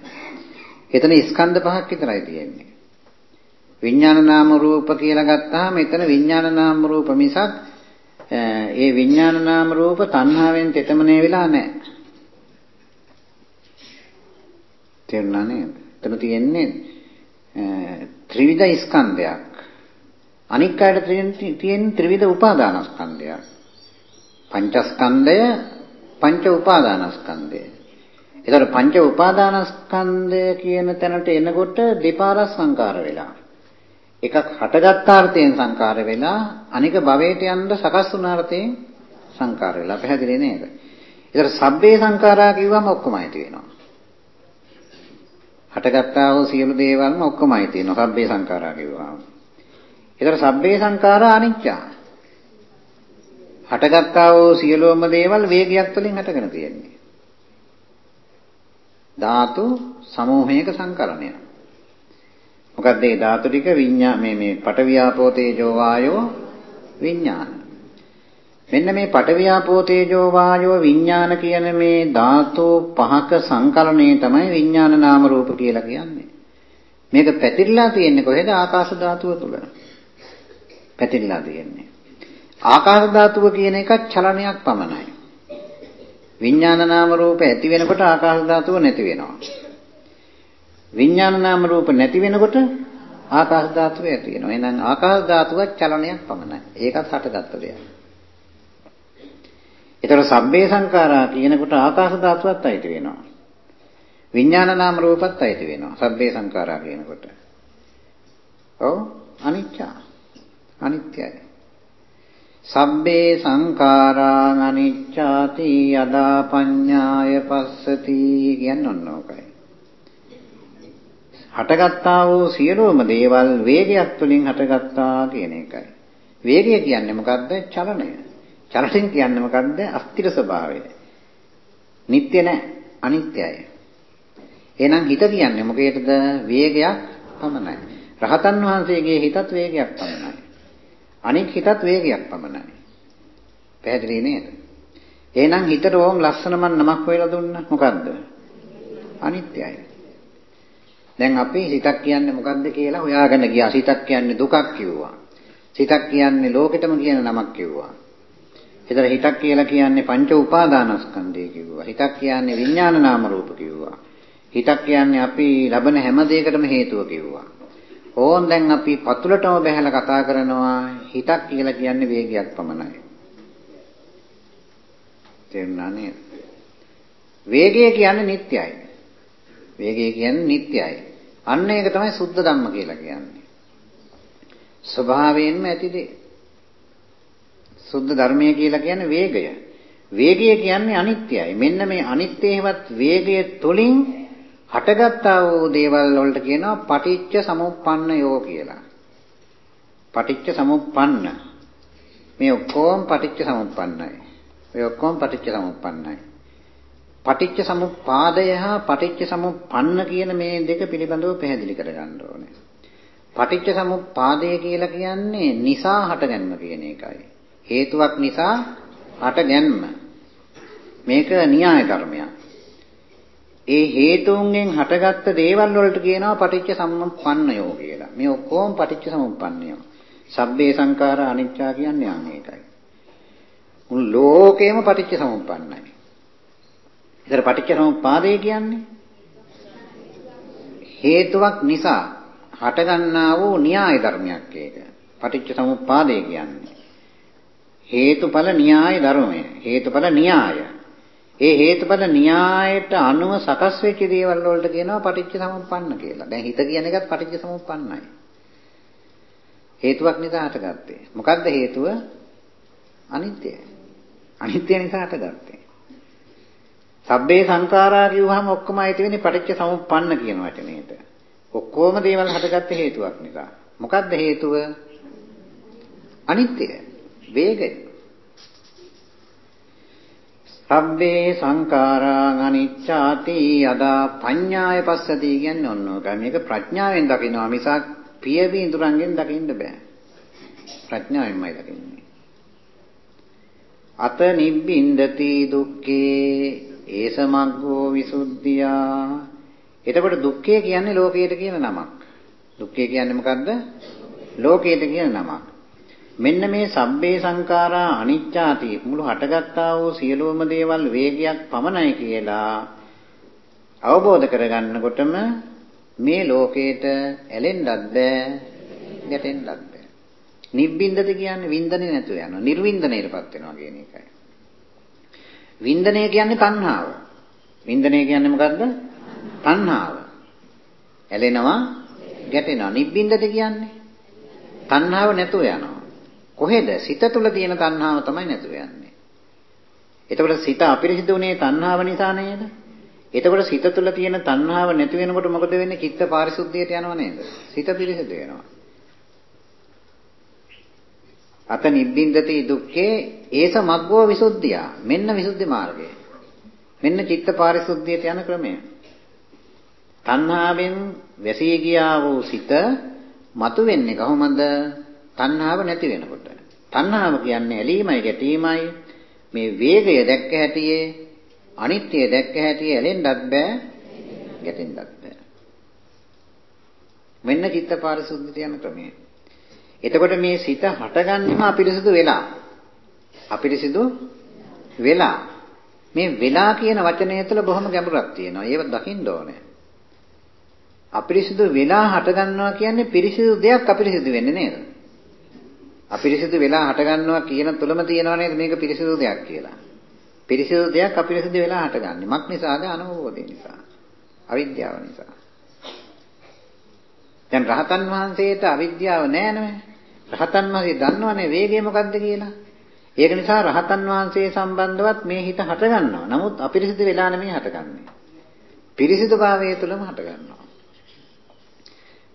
එතන ස්කන්ධ පහක් විතරයි තියෙන්නේ. විඥාන නාම රූප කියලා ගත්තාම එතන විඥාන නාම රූප මිසක් ඒ විඥාන නාම රූප තණ්හාවෙන් තෙතමනේ වෙලා නැහැ. තේරුණා නේද? එතන තියෙන්නේ ත්‍රිවිධ ස්කන්ධයක්. අනික් අයට තියෙන ත්‍රිවිධ උපාදානස්කන්ධයක්. පංචස්කන්ධය පංච උපාදානස්කන්ධය. ඒතර පංච උපාදානස්කන්ධය කියන තැනට එනකොට දෙපාරක් සංකාර වෙලා. එකක් හටගත් අර්ථයෙන් සංකාර වෙලා අනික භවයට යන්න සකස් වුණ අර්ථයෙන් සංකාර වෙලා. පැහැදිලි නේද? ඒතර සබ්බේ සංකාරා කිව්වම ඔක්කොම ඇති වෙනවා. හටගත්තා වූ සියලු දේවල්ම ඔක්කොමයි තියෙනවා. සබ්බේ සංඛාරා කිව්වහම. ඒතර සබ්බේ සංඛාරා අනිච්චා. හටගත්තා වූ සියලුම දේවල් වේගයක් තුළින් හටගෙන තියෙන්නේ. ධාතු සමූහයක සංකලනය. මොකද මේ ධාතු ටික විඤ්ඤා මේ මේ පටවියාපෝ තේජෝ වායෝ විඤ්ඤාණ. මෙන්න මේ පටවියාපෝ තේජෝ වායෝ විඥාන කියන මේ ධාතු පහක සංකලනය තමයි විඥාන නාම රූප කියලා කියන්නේ. මේක පැතිරලා තියෙන්නේ කොහෙද? ආකාශ ධාතුව තුල. පැතිරලා තියෙන්නේ. ආකාශ ධාතුව කියන එක චලනයක් පමණයි. විඥාන නාම රූප ඇති වෙනකොට ආකාශ ධාතුව නැති වෙනවා. විඥාන නාම රූප නැති වෙනකොට ආකාශ ධාතුව ඇති වෙනවා. එහෙනම් ආකාශ ධාතුව චලනයක් පමණයි. ඒකත් හටගත්ත දෙයක්. ඒතර සබ්බේ සංඛාරා කියනකොට ආකාශ ධාතුවත් අයිති වෙනවා. විඥාන නාම රූපත් අයිති වෙනවා. සබ්බේ සංඛාරා කියනකොට. ඔව් අනිච්ච. අනිත්‍යයි. සබ්බේ සංඛාරා අනිච්ඡාති යදා පඤ්ඤාය පස්සති කියන්නේ ඔන්න ඕකයි. හටගත්තා වූ සියලුම දේවල් වේගයක් තුලින් හටගත්තා කියන එකයි. වේගය කියන්නේ මොකද්ද? චලනය. චලනයෙන් කියන්නේ මොකද්ද? අස්තිර ස්වභාවය. නිට්ටය නැහැ, අනිත්‍යයි. එහෙනම් හිත කියන්නේ මොකේද? වේගයක් පමණයි. රහතන් වහන්සේගේ හිතත් වේගයක් පමණයි. අනික් හිතත් වේගයක් පමණයි. පැහැදිලි නේද? එහෙනම් හිතට ඕම් ලස්සන මන් නමක් හොයලා දුන්නා. මොකද්ද? අනිත්‍යයි. දැන් අපි සිතක් කියන්නේ මොකද්ද කියලා හොයාගෙන ගියා. සිතක් කියන්නේ දුකක් කිව්වා. සිතක් කියන්නේ ලෝකෙටම කියන නමක් කිව්වා. ඒතර හිතක් කියලා කියන්නේ පංච උපාදානස්කන්ධය කිව්වා. හිතක් කියන්නේ විඥාන නාම රූප කිව්වා. හිතක් කියන්නේ අපි ලබන හැම දෙයකටම හේතුව කිව්වා. ඕන් දැන් අපි පතුලටම බහැලා කතා කරනවා හිතක් කියලා කියන්නේ වේගයක් පමණයි. තේරුණා නේද? වේගය කියන්නේ නිට්ටයයි. වේගය කියන්නේ නිට්ටයයි. අන්න ඒක තමයි සුද්ධ ධම්ම කියලා කියන්නේ. ස්වභාවයෙන්ම ඇති දේ. සුද්ධ ධර්මය කියලා කියන්නේ වේගය. වේගය කියන්නේ අනිත්‍යයි. මෙන්න මේ අනිත්‍යේවත් වේගය තුලින් හටගත්තා වූ දේවල් වලට කියනවා පටිච්ච සමුප්පන්නයෝ කියලා. පටිච්ච සමුප්පන්න. මේ ඔක්කොම පටිච්ච සමුප්පන්නයි. මේ ඔක්කොම පටිච්ච සමුප්පන්නයි. පටිච්ච සමුප්පාදය හා පටිච්ච සමුප්පන්න කියන මේ දෙක පිළිබඳව පැහැදිලි කරගන්න ඕනේ. පටිච්ච සමුප්පාදය කියලා කියන්නේ නිසා හටගන්න කියන එකයි. හේතුවක් නිසා හට ගැන්ම. මේක න්‍යාය කර්මයක්. ඒ හේතුන්ගෙන් හටගත්ත දේවල් වලට කියනවා පටිච්ච සමුප්පන්නයෝ කියලා. මේ ඔක්කොම පටිච්ච සමුප්පන්නයෝ. සබ්බේ සංඛාර අනිච්චා කියන්නේ අන්න ඒකයි. මුළු ලෝකෙම පටිච්ච සමුප්පන්නයි. ඒතර පටිච්ච සමුප්පාදේ කියන්නේ හේතුවක් නිසා හටගන්නා වූ න්‍යාය ධර්මයක් ඒක. පටිච්ච සමුප්පාදේ කියන්නේ. හේතුඵල න්‍යාය ධර්මය. හේතුඵල න්‍යාය. ඒ හේතුඵල න්‍යායට අනුව සකස් වෙච්ච දේවල් වලට කියනවා පටිච්ච සමුප්පන්න කියලා. දැන් හිත කියන එකත් පටිච්ච සමුප්පන්නයි. හේතුවක් නිසා හටගත්තේ. මොකද්ද හේතුව? අනිත්‍යයි. අනිත්‍ය නිසා හටගත්තේ. සබ්බේ සංඛාරා කියුවහම ඔක්කොම ඇති වෙන්නේ පටිච්ච සමුප්පන්න කියන වචනේට. ඔක්කොම දේවල් හටගත්තේ හේතුවක් නිසා. මොකද්ද හේතුව? අනිත්‍යය. වේගය. සබ්බේ සංඛාරා අනිච්ඡාති යදා පඤ්ඤාය පස්සති කියන්නේ ඔන්න ඔක. මේක ප්‍රඥාවෙන් දකිනවා මිසක් පියවි ඉඳුරංගෙන් දකින්න බෑ. ප්‍රඥාවෙන්මයි දකින්නේ. අත නිබ්බින්දති දුක්ඛේ ඒසමග්ගෝ විසුද්ධියා. එතකොට දුක්ඛය කියන්නේ ලෝකයට කියන නමක්. දුක්ඛය කියන්නේ මොකද්ද? ලෝකයට කියන නමක්. මෙන්න මේ සබ්බේ සංඛාරා අනිච්චාති මුළු හටගත්තා වූ සියලුම දේවල් වේගයක් පමණයි කියලා අවබෝධ කරගන්නකොටම මේ ලෝකේට ඇලෙන්නත් බෑ ගැටෙන්නත් බෑ. නිබ්බින්දද කියන්නේ වින්දනේ නැතුව යනවා. නිර්වින්දනයටපත් වෙනවා කියන එකයි. වින්දනය කියන්නේ තණ්හාව. වින්දනය කියන්නේ මොකද්ද? තණ්හාව. ඇලෙනවා ගැටෙනවා. නිබ්බින්දද කියන්නේ? තණ්හාව නැතුව යනවා. කොහෙද? සිත තුළ තියෙන තණ්හාව තමයි නැතුව යන්නේ. එතකොට සිත අපිරිසිදුනේ තණ්හාව නිසා නේද? එතකොට සිත තුළ තියෙන තණ්හාව නැති වෙනකොට මොකද වෙන්නේ? චිත්ත පාරිශුද්ධියට යනව නේද? සිත පිරිසිදු වෙනවා. අත නිබ්බින්දති දුක්ඛේ ඒස මග්ගෝ විසුද්ධිය. මෙන්න විසුද්ධි මාර්ගය. මෙන්න චිත්ත පාරිශුද්ධියට යන ක්‍රමය. තණ්හාවෙන් වැසී ගියා වූ සිත මතු වෙන්නේ කොහොමද? තණ්හාව නැති වෙනකොට. තණ්හාව කියන්නේ ඇලීමයි ගැටීමයි මේ වේගය දැක්ක හැටියේ අනිත්‍ය දැක්ක හැටියේ ඇලෙන්නත් බෑ ගැටෙන්නත් බෑ. මෙන්න චිත්ත පාරිශුද්ධිය යන ක්‍රමය. එතකොට මේ සිත හටගන්නම අපිරිසිදු වෙලා. අපිරිසිදු වෙලා. මේ වෙලා කියන වචනය තුළ බොහොම ගැඹුරක් තියෙනවා. ඒව දකින්න ඕනේ. අපිරිසිදු වෙලා හට ගන්නවා කියන්නේ පිරිසිදු දෙයක් අපිරිසිදු වෙන්නේ නේද? අපිරිසිදු වෙලා හට ගන්නවා කියන තුලම තියෙනව නේද මේක පිරිසිදු දෙයක් කියලා. පිරිසිදු දෙයක් අපිරිසිදු වෙලා හටගන්නේ. මක් නිසාද? අනවබෝධය නිසා. අවිද්‍යාව නිසා. දැන් රහතන් වහන්සේට අවිද්‍යාව නැහැ නේද? රහතන් වහන්සේ දන්නවනේ වේගය මොකද්ද කියලා. ඒක නිසා රහතන් වහන්සේ සම්බන්ධවත් මේ හිත හට ගන්නවා. නමුත් අපිරිසිදු වෙලා නෙමෙයි හටගන්නේ. පිරිසිදු භාවය තුලම හට ගන්නවා.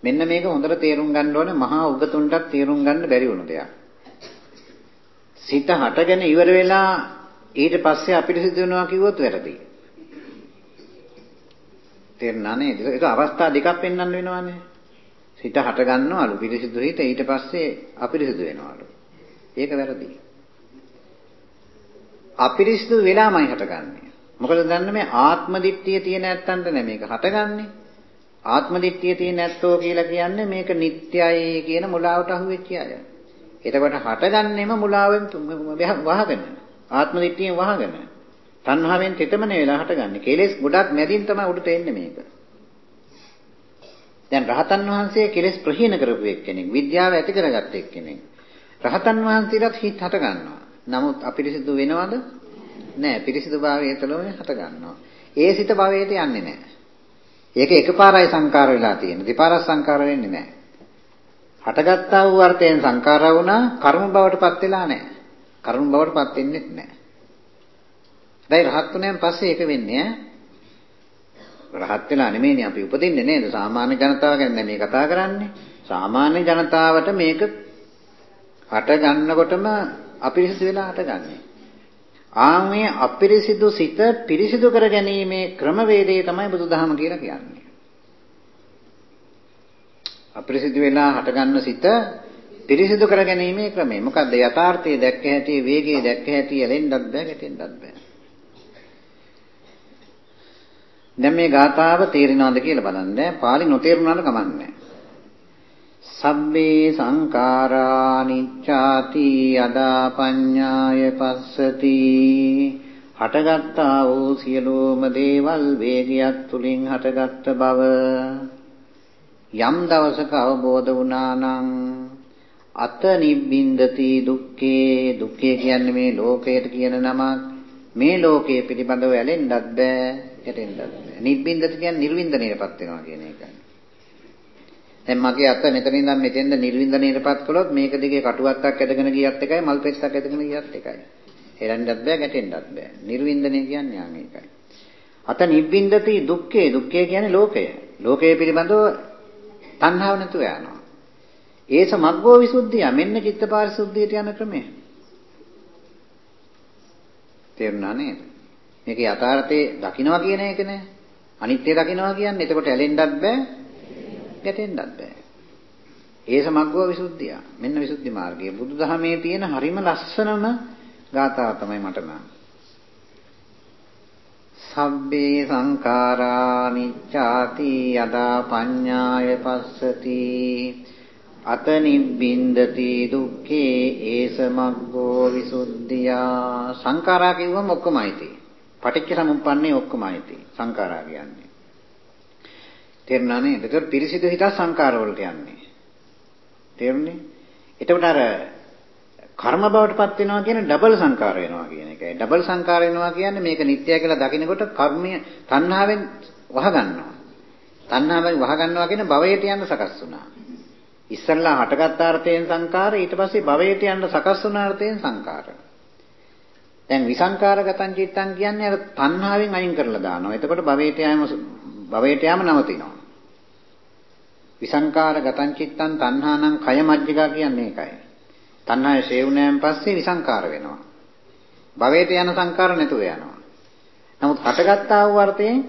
මෙන්න මේක හොඳට තේරුම් ගන්න ඕනේ මහා උගතුන්ටත් තේරුම් ගන්න බැරි වුණු දෙයක්. සිත හටගෙන ඉවර වෙලා ඊට පස්සේ අපිරිසිදු වෙනවා කිව්වොත් වැරදි. තේරුණා නේද? ඒක අවස්ථා දෙකක් පෙන්වන්න වෙනවානේ. සිත හට ගන්නවලු පිරිසිදු හිත ඊට පස්සේ අපිරිසිදු වෙනවලු. ඒක වැරදි. අපිරිසිදු වෙලාමයි හටගන්නේ. මොකද දන්නේ මේ ආත්ම දිට්ඨිය තියෙන ඇත්තන්ට නෙමෙයි මේක හටගන්නේ. ආත්ම දිට්ඨිය තියෙන ඇත්තෝ කියලා කියන්නේ මේක නිට්ටයයි කියන මුලාවට අහු වෙච්ච අය. එතකොට හටගන්නෙම මුලාවෙන් වහගෙන. ආත්ම දිට්ඨියෙන් වහගෙන. තණ්හාවෙන් තෙතමනේ වෙලා හටගන්නේ. කෙලෙස් ගොඩක් මැදින් තමයි උඩට එන්නේ මේක. දැන් රහතන් වහන්සේ කෙලෙස් ප්‍රහීන කරපු එක්කෙනෙක්, විද්‍යාව ඇති කරගත්ත එක්කෙනෙක්. රහතන් වහන්සේලාත් හිත හට ගන්නවා. නමුත් අපිරිසිදු වෙනවද? නෑ, පිරිසිදු භාවය තුළම හට ගන්නවා. ඒ සිත භවයට යන්නේ නෑ. ඒක එකපාරයි සංකාර වෙලා තියෙන්නේ. දෙපාරක් සංකාර වෙන්නේ නැහැ. හටගත්තා වූ අර්ථයෙන් සංකාර වුණා කර්ම බවටපත් වෙලා නැහැ. කර්ම බවටපත් වෙන්නේ නැහැ. දැන් රහත් වුණාන් පස්සේ ඒක වෙන්නේ ඈ. රහත් වෙලා නෙමෙයිනේ අපි උපදින්නේ නේද? සාමාන්‍ය ජනතාව ගැන මේ කතා කරන්නේ. සාමාන්‍ය ජනතාවට මේක හට ගන්නකොටම අපිරිසිදු වෙලා හටගන්නේ. ආමේ අපිරිසිදු සිත පිරිසිදු කර ගැනීමේ ක්‍රමවේදය තමයි බුදුදහම කියලා කියන්නේ. අපිරිසිදු වෙලා හටගන්න සිත පිරිසිදු කර ගැනීමේ ක්‍රමය. මොකද්ද? යථාර්ථයේ දැක්ක හැටි, වේගයේ දැක්ක හැටි ඇලෙන්නත් බෑ, ගැටෙන්නත් බෑ. දැන් මේ ගාථාව තේරෙනවද කියලා බලන්න. පාලි නොතේරුණාට කමන්නේ සබ්බේ සංඛාරා නිච්ඡාති අදා පඤ්ඤාය පස්සති. හටගත්තා වූ සියලුම දේවල් වේගයක් තුලින් හටගත් බව. යම් දවසක අවබෝධ වුණා නම් අත නිබ්බින්දති දුක්ඛේ. දුක්ඛේ කියන්නේ මේ ලෝකයට කියන නමක්. මේ ලෝකයේ පිළිබඳව ඇලෙන්නත් බෑ ගැටෙන්නත් බෑ. නිබ්බින්දති කියන්නේ නිර්වින්දනයටපත් වෙනවා කියන එකයි. දැන් මගේ අත මෙතන ඉඳන් මෙතෙන්ද නිර්වින්දනයටපත් කළොත් මේක දිගේ කටුවක්ක් ඇදගෙන ගියත් එකයි මල් පෙස්සක් ඇදගෙන ගියත් එකයි. හෙලන්නත් බෑ ගැටෙන්නත් බෑ. නිර්වින්දනය කියන්නේ යාම ඒකයි. අත නිබ්බින්දති දුක්ඛේ දුක්ඛේ කියන්නේ ලෝකය. ලෝකය පිළිබඳව තණ්හාව නැතුව යනවා. ඒස මග්ගෝ විසුද්ධිය මෙන්න චිත්ත පාරිශුද්ධියට යන ක්‍රමය. තේරුණා නේද? මේක යථාර්ථයේ දකින්නවා කියන එක නේ. අනිත්‍ය දකින්නවා කියන්නේ එතකොට ඇලෙන්නත් බෑ, ගැටෙන්නත් බෑ. ඒස මග්ගෝ විසුද්ධිය. මෙන්න විසුද්ධි මාර්ගය. බුදුදහමේ තියෙන හරිම ලස්සනම ගාථාව තමයි මට නම්. සබ්බේ සංඛාරා නිච්ඡාති යදා පඤ්ඤාය පස්සති අත නිබ්බින්දති දුක්ඛේ ඒස මග්ගෝ විසුද්ධියා සංඛාරා කිව්වම ඔක්කොමයි තියෙන්නේ. පටිච්ච සමුප්පන්නේ ඔක්කොමයි තියෙන්නේ. සංඛාරා කියන්නේ. තේරුණා නේද? ඒතර පිරිසිදු හිත සංඛාර වලට යන්නේ. තේරුණේ? එතකොට අර කර්ම බවටපත් වෙනවා කියන්නේ ඩබල් සංකාර වෙනවා කියන එකයි. ඩබල් සංකාර වෙනවා කියන්නේ මේක නිත්‍යයි කියලා දකිනකොට කර්මය තණ්හාවෙන් වහගන්නවා. තණ්හාවෙන් වහගන්නවා කියන භවයට යන්න සකස් වුණා. ඉස්සල්ලා හටගත් අර්ථයෙන් සංකාර ඊට පස්සේ භවයට යන්න සකස් වුණ අර්ථයෙන් සංකාර. දැන් විසංකාරගතං චිත්තං කියන්නේ අර තණ්හාවෙන් අයින් කරලා දානවා. එතකොට භවයට යෑම භවයට යෑම නවතිනවා. විසංකාරගතං චිත්තං තණ්හානං කය මජ්ජිකා කියන්නේ ඒකයි. තණ්හාවේ ශේවුණයන් පස්සේ විසංකාර වෙනවා. භවයට යන සංකාර නැතුව යනවා. නමුත් හටගත්තා වූ අර්ථයෙන්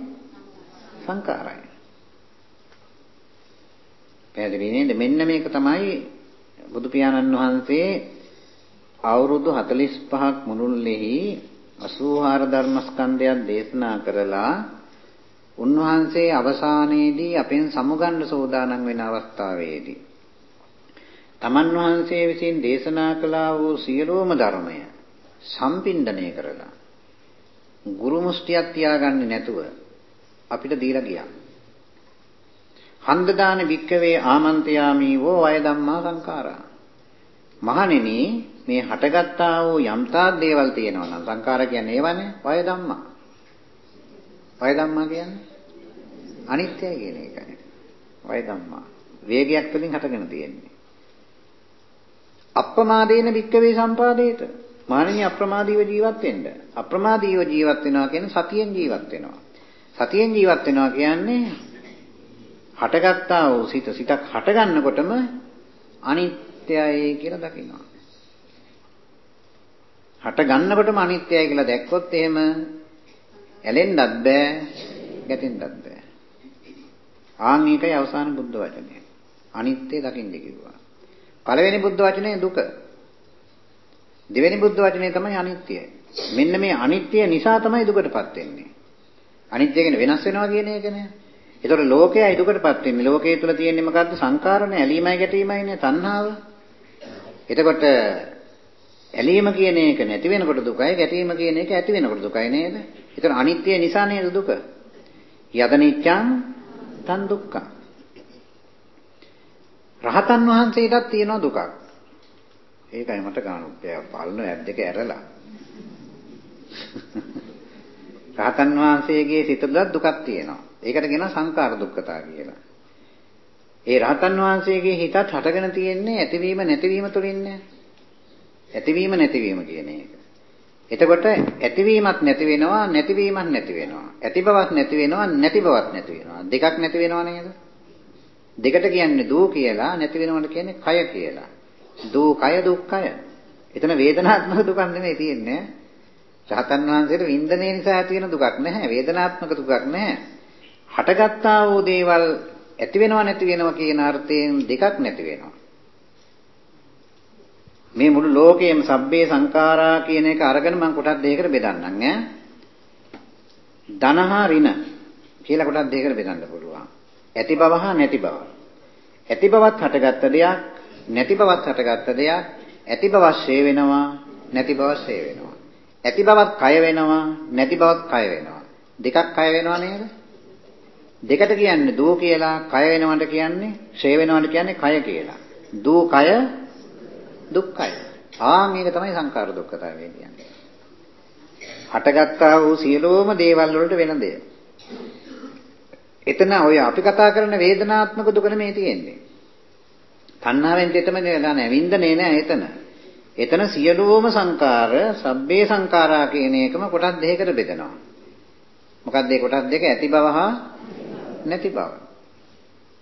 සංකාරයි. පැහැදිලි නේද? මෙන්න මේක තමයි බුදු පියාණන් වහන්සේ අවුරුදු 45ක් මුළුල්ලේහි 84 ධර්මස්කන්ධයක් දේශනා කරලා උන්වහන්සේ අවසානයේදී අපෙන් සමුගන්න සෝදානම් වෙන අවස්ථාවේදී තමන් වහන්සේ විසින් දේශනා කළා වූ සියලුම ධර්මය සම්පින්දණය කරලා ගුරු මුස්තියක් තියාගන්නේ නැතුව අපිට දීලා ගියා. හන්දදාන වික්කවේ ආමන්ත්‍යාමි වෝ වය ධම්මා සංඛාරා. මහණෙනි මේ හටගත්තා වූ යම්තා දේවල් තියෙනවා නම් සංඛාර කියන්නේ ඒවනේ වය ධම්මා. වය ධම්මා කියන්නේ අනිත්‍යයි කියන එකයි. වය ධම්මා. වේගයක් වලින් හටගෙන තියෙන්නේ. අප්‍රමාදේන වික්කවේ සම්පාදේත. මානිනිය අප්‍රමාදීව ජීවත් වෙන්න. අප්‍රමාදීව ජීවත් වෙනවා කියන්නේ සතියෙන් ජීවත් වෙනවා. සතියෙන් ජීවත් වෙනවා කියන්නේ හටගත්තා වූ සිත සිතක් හටගන්නකොටම අනිත්‍යයි කියලා දකිනවා. හට ගන්නකොටම අනිත්‍යයි කියලා දැක්කොත් එහෙම ඇලෙන්නත් බෑ, ගැටෙන්නත් බෑ. ආන් ඒකයි අවසාන බුද්ධ වචනය. අනිත්‍ය දකින්න කිව්වා. පළවෙනි බුද්ධ වචනේ දුක. දෙවෙනි බුද්ධ වචනේ තමයි අනිත්‍ය. මෙන්න මේ අනිත්‍ය නිසා තමයි දුකටපත් වෙන්නේ. අනිත්‍ය කියන්නේ වෙනස් වෙනවා කියන එකනේ. ඒතකොට ලෝකයයි දුකටපත් වෙන්නේ. ලෝකයේ තුල තියෙන්නේ මොකද්ද? සංකාරණ ඇලීමයි ගැටීමයිනේ තණ්හාව. එතකොට ඇලීම කියන එක නැති වෙනකොට දුකයි, ගැටීම කියන එක ඇති වෙනකොට දුකයි නේද? ඒතර අනිත්‍ය නිසා නේද දුක? යදනිච්ඡං තන් දුක්ඛං. රහතන් වහන්සේටත් තියෙන දුකක්. ඒකයි මට ගන්න බලන ඇත් දෙක ඇරලා. රහතන් වහන්සේගේ සිත තුළ දුකක් තියෙනවා. ඒකට කියනවා සංකාර දුක්ඛතා කියලා. ඒ රහතන් වහන්සේගේ හිතත් හටගෙන තියෙන්නේ ඇතිවීම නැතිවීම තුළින්නේ. ඇතිවීම නැතිවීම කියන එක. එතකොට ඇතිවීමත් නැති වෙනවා නැතිවීමත් නැති වෙනවා. ඇති බවක් නැති වෙනවා නැති බවක් නැති වෙනවා. දෙකක් නැති වෙනව නේද? දෙකට කියන්නේ දෝ කියලා නැති වෙනවට කියන්නේ කය කියලා. දෝ කය දුක්ඛය. එතන වේදනාත්මක දුකක් නෙමෙයි තියෙන්නේ. රහතන් වහන්සේට වින්දනයේ නිසා ඇති වෙන දුකක් නැහැ. වේදනාත්මක දුකක් නැහැ. හටගත්තා වූ දේවල් ඇති වෙනව නැති වෙනව කියන අර්ථයෙන් දෙකක් නැති වෙනවා. මේ මුළු ලෝකයේම සබ්බේ සංඛාරා කියන එක අරගෙන මම කොටස් දෙකකට බෙදන්නම් ඈ. ධනහා ඍණ කියලා කොටස් දෙකකට බෙදන්න පුළුවන්. ඇති බව හා නැති බව. ඇති බවත් හටගත්ත දෙයක්, නැති බවත් හටගත්ත දෙයක්, ඇති බවත් ෂේ වෙනවා, නැති බවත් ෂේ වෙනවා. ඇති බවත් කය වෙනවා, නැති බවත් කය වෙනවා. දෙකක් කය වෙනවා නේද? දෙකට කියන්නේ දෝ කියලා, කය වෙනවට කියන්නේ, ෂේ වෙනවට කියන්නේ කය කියලා. දෝ කය දුක්ඛය. ආ මේක තමයි සංකාර දුක්ඛතාවය කියන්නේ. හටගත්තා වූ සියලුම දේවල් වලට වෙන දෙය. එතන ඔය අපි කතා කරන වේදනාත්මක දුක නෙමේ තියෙන්නේ. තණ්හාවෙන් දෙතම නෑ නෑ වින්දනේ නෑ එතන. එතන සියලුම සංකාර, සබ්බේ සංකාරා කියන එකම කොටස් දෙකකට බෙදනවා. මොකක්ද මේ කොටස් දෙක ඇති බව හා නැති බව.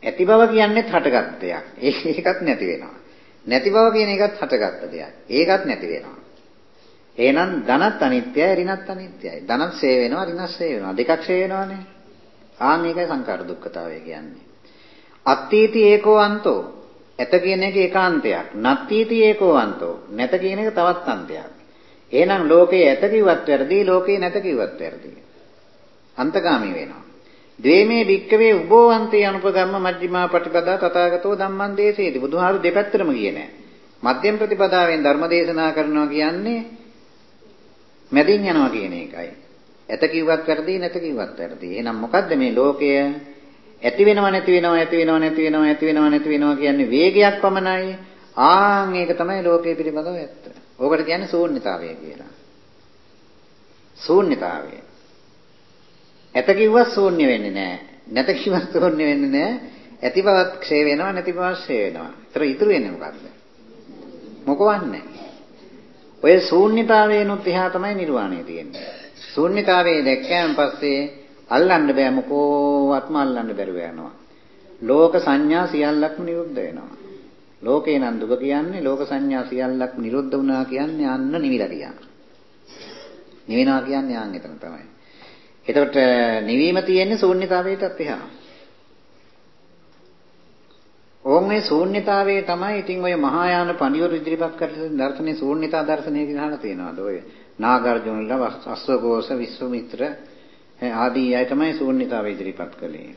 ඇති බව කියන්නේත් හටගත් දෙයක්. (laughs) ඒකත් නැති වෙනවා. නැති බව කියන එකත් හටගත් දෙයක්. ඒකත් නැති වෙනවා. එහෙනම් ධනත් අනිත්‍යයි, ඍණත් අනිත්‍යයි. ධනත් ෂේ වෙනවා, ඍණත් ෂේ වෙනවා. දෙකක් ෂේ වෙනවානේ. ආන් මේකයි සංකාර දුක්ඛතාවය කියන්නේ. අත්ථීති ඒකෝ අන්තෝ. ඇත කියන එක ඒකාන්තයක්. නත්ථීති ඒකෝ අන්තෝ. නැත කියන එක තවත් අන්තයක්. එහෙනම් ලෝකේ ඇත කිව්වත් වැරදි, ලෝකේ නැත කිව්වත් වැරදි. අන්තගාමී වෙනවා. ද්වේමේ භික්කවේ උභෝවන්තේ අනුපගම්ම මජ්ක්‍ධිමා පටිපදා තථාගතෝ ධම්මං දේශේති. බුදුහාරු දෙපැත්තටම කියන්නේ. මධ්‍යම ප්‍රතිපදාවෙන් ධර්ම දේශනා කරනවා කියන්නේ මැදින් යනවා කියන එකයි. ඇත කිව්වත් වැරදි නැත කිව්වත් වැරදි. එහෙනම් මොකද්ද මේ ලෝකය? ඇති වෙනව නැති වෙනව ඇති වෙනව නැති වෙනව ඇති වෙනව නැති වෙනව කියන්නේ වේගයක් පමණයි. ආන් ඒක තමයි ලෝකයේ පිළිබඳව ඇත්ත. ඕකට කියන්නේ ශූන්‍යතාවය කියලා. ශූන්‍යතාවය. ඇත කිව්වත් ශූන්‍ය වෙන්නේ නැහැ. නැත කිව්වත් ශූන්‍ය වෙන්නේ නැහැ. ඇති බවත් ක්ෂය වෙනවා නැති බවත් ක්ෂය වෙනවා. ඒතර ඉතුරු වෙන්නේ මොකද්ද? මොකවන්නේ? ඔය ශූන්‍යතාවයනොත් එහා තමයි නිර්වාණය තියෙන්නේ. ශූන්‍යතාවයේ දැක්කයන් පස්සේ අල්ලන්න බෑ මොකෝවත්ම අල්ලන්න බැරුව යනවා. ලෝක සංඥා සියල්ලක්ම නිරුද්ධ වෙනවා. ලෝකේ නම් දුක කියන්නේ ලෝක සංඥා සියල්ලක් නිරුද්ධ වුණා කියන්නේ අන්න නිවිලා කියන්නේ. නිවෙනවා කියන්නේ ආන් එතන තමයි. එතකොට නිවීම තියෙන්නේ ශූන්‍යතාවයටත් එහා. ඕන් මේ ශූන්‍යතාවයේ තමයි ඉතින් ඔය මහායාන පඬිවරු ඉදිරිපත් කරලා දර්ශනේ ශූන්‍යතා දර්ශනය කියලා අහලා තියෙනවාද? ඔය නාගාර්ජුනලා අශ්වഘോഷ විශ්වමිත්‍ර ආදී අය තමයි ශූන්‍යතාවය ඉදිරිපත් කළේ.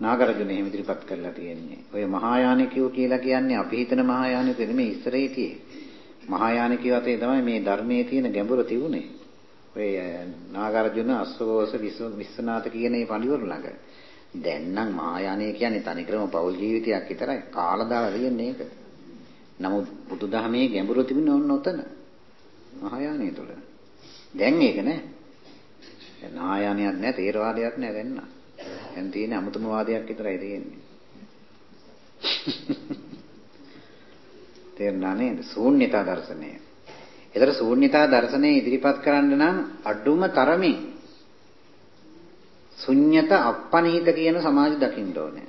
නාගාර්ජුන එහෙම ඉදිරිපත් කරලා තියෙන්නේ. ඔය මහායානිකයෝ කියලා කියන්නේ අපි හිතන මහායානිකයෝ නෙමෙයි ඉස්සරේ හිටියේ මහායානිකයෝ අතේ තමයි මේ ධර්මයේ තියෙන ගැඹුර තිබුණේ. ඔය නාගාර්ජුන අශ්වഘോഷ විශ්ව විශ්වනාථ කියන මේ පඬිවරු ළඟ දැන් නම් මහායානය කියන්නේ තනිකරම පෞල් ජීවිතයක් විතරයි. කාලා දාලා තියෙන්නේ ඒක. නමුත් බුදුදහමේ ගැඹුරු තිබුණේ ඔන්න ඔතන. මහායානය තුල. දැන් ඒක නෑ. දැන් මහායානයක් නෑ, තේරවාදයක් නෑ දැන් නම්. දැන් තියෙන්නේ අමුතුම වාදයක් විතරයි තියෙන්නේ. (laughs) තේරුණා නේද? ශූන්‍යතා දර්ශනය. ඒතර ශූන්‍යතා දර්ශනය ඉදිරිපත් කරන්න නම් අඩුම තරමින් ශුන්්‍යත අප්පනිහිත කියන සමාධි දකින්න ඕනේ.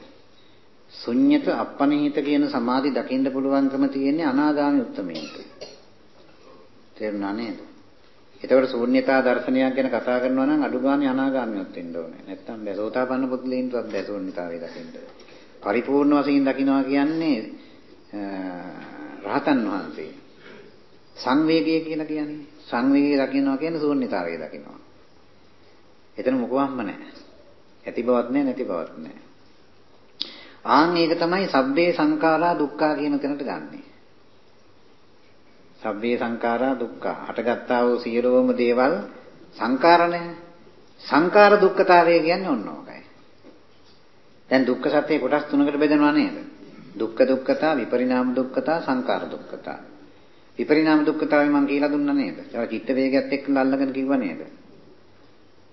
ශුන්්‍යත අප්පනිහිත කියන සමාධි දකින්න පුළුවන්කම තියෙන්නේ අනාගාමී උත්තමයින්ට. තේරුණා නේද? එතකොට ශූන්‍යතා දර්ශනයක් ගැන කතා කරනවා නම් අඩුගානේ අනාගාමියොත් වෙන්න ඕනේ. නැත්තම් බෑ සෝතාපන්න පුද්ගලයින්ටවත් බෑ ශූන්‍යතාවය දකින්න. පරිපූර්ණ වශයෙන් දකින්නවා කියන්නේ රහතන් වහන්සේ. සංවේගය කියලා කියන්නේ සංවේගය දකින්නවා කියන්නේ ශූන්‍යතාවය දකින්නවා. එතන මොකවත්ම නැහැ. ඇති බවක් නැහැ නැති බවක් නැහැ. ආන් ඒක තමයි සබ්බේ සංඛාරා දුක්ඛා කියන තැනට ගන්නෙ. සබ්බේ සංඛාරා දුක්ඛා. හටගත්තා වූ සියලුම දේවල් සංඛාරණය. සංඛාර දුක්ඛතාවය කියන්නේ ඔන්න ඕකයි. දැන් දුක්ඛ සත්‍ය කොටස් තුනකට බෙදනවා නේද? දුක්ඛ දුක්ඛතා, විපරිණාම දුක්ඛතා, සංඛාර දුක්ඛතා. විපරිණාම දුක්ඛතාවය මම කියලා දුන්නා නේද? ඒක චිත්ත වේගයත් එක්ක අල්ලගෙන කිව්වා නේද?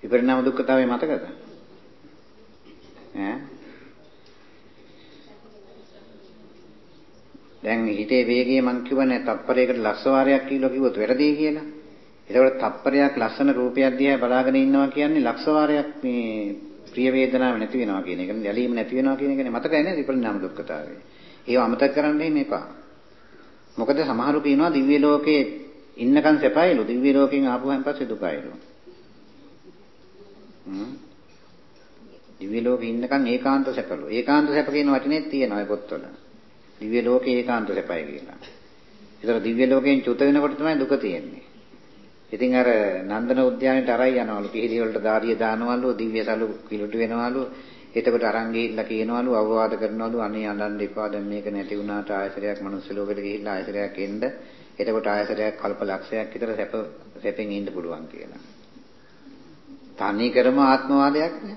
විපරිණාම දුක්ඛතාවය මතකද? ඈ දැන් හිතේ වේගය මං කිව්වනේ තප්පරයකට ලක්ෂ වාරයක් කියලා කිව්වොත් වැරදි කියලා. ඒකවල තප්පරයක් ලස්සන රූපයක් දිහා බලාගෙන ඉන්නවා කියන්නේ ලක්ෂ වාරයක් මේ ප්‍රිය වේදනාව නැති වෙනවා කියන එක. යලීම නැති වෙනවා කියන එකනේ මතකයි නේද විපරිණාම දුක්ඛතාවය. ඒව අමතක කරන්න එහෙම එපා. මොකද සමහරු කියනවා දිව්‍ය ලෝකේ ඉන්නකන් සැපයිලු දිව්‍ය ලෝකෙන් ආපුවාන් පස්සේ දුකයිලු. දිව්‍ය ලෝකේ ඉන්නකන් ඒකාන්ත සැපලු. ඒකාන්ත සැප කියන වචනේත් තියෙනවා ඒ පොත්වල. දිව්‍ය ලෝකේ ඒකාන්ත සැපයි කියලා. ඒතර දිව්‍ය ලෝකයෙන් චුත වෙනකොට තමයි දුක තියෙන්නේ. ඉතින් අර නන්දන උද්‍යානයට අරයි යනවලු පිහිලි වලට දාඩිය දානවලු දිව්‍ය සලු කිලුට වෙනවලු එතකොට අරන් ගිහිල්ලා කියනවලු අවවාද කරනවලු අනේ අඬන්න එපා දැන් මේක නැති වුණාට ආයසරයක් මනුස්ස ලෝකෙට ගිහිල්ලා ආයසරයක් එන්න එතකොට ආයසරයක් කල්ප ලක්ෂයක් විතර සැප සැපෙන් ඉන්න පුළුවන් කියලා. තනි කරම ආත්මවාදයක් නේ.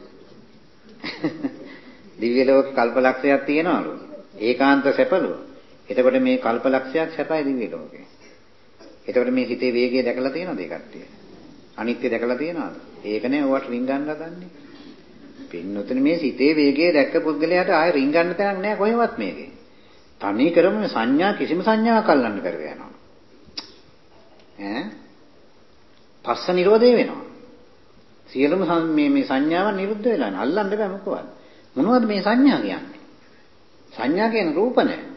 (laughs) දිව්‍ය ලෝක කල්පලක්ෂයක් තියෙනවලු. ඒකාන්ත සැපලු. එතකොට මේ කල්පලක්ෂයක් සැපයි දිව්‍ය ලෝකේ. එතකොට මේ හිතේ වේගය දැකලා තියෙනවද ඒ කට්ටිය? අනිත්‍ය දැකලා තියෙනවද? ඒක නේ ඔවට රින්ගන්න හදන්නේ. පින්නොතන මේ හිතේ වේගය දැක්ක පුද්ගලයාට ආයෙ රින්ගන්න තැනක් නැහැ කොහෙවත් මේකේ. තනි කරම සංඥා කිසිම සංඥාවක් අල්ලන්න බැරුව යනවා. ඈ? පස්ස නිරෝධය වෙනවා. සියලුම මේ මේ සංඥාවන් නිරුද්ධ වෙලා යනවා. අල්ලන්න බෑ මොකවත්. මොනවද මේ සංඥා කියන්නේ? සංඥා කියන රූප නැහැ.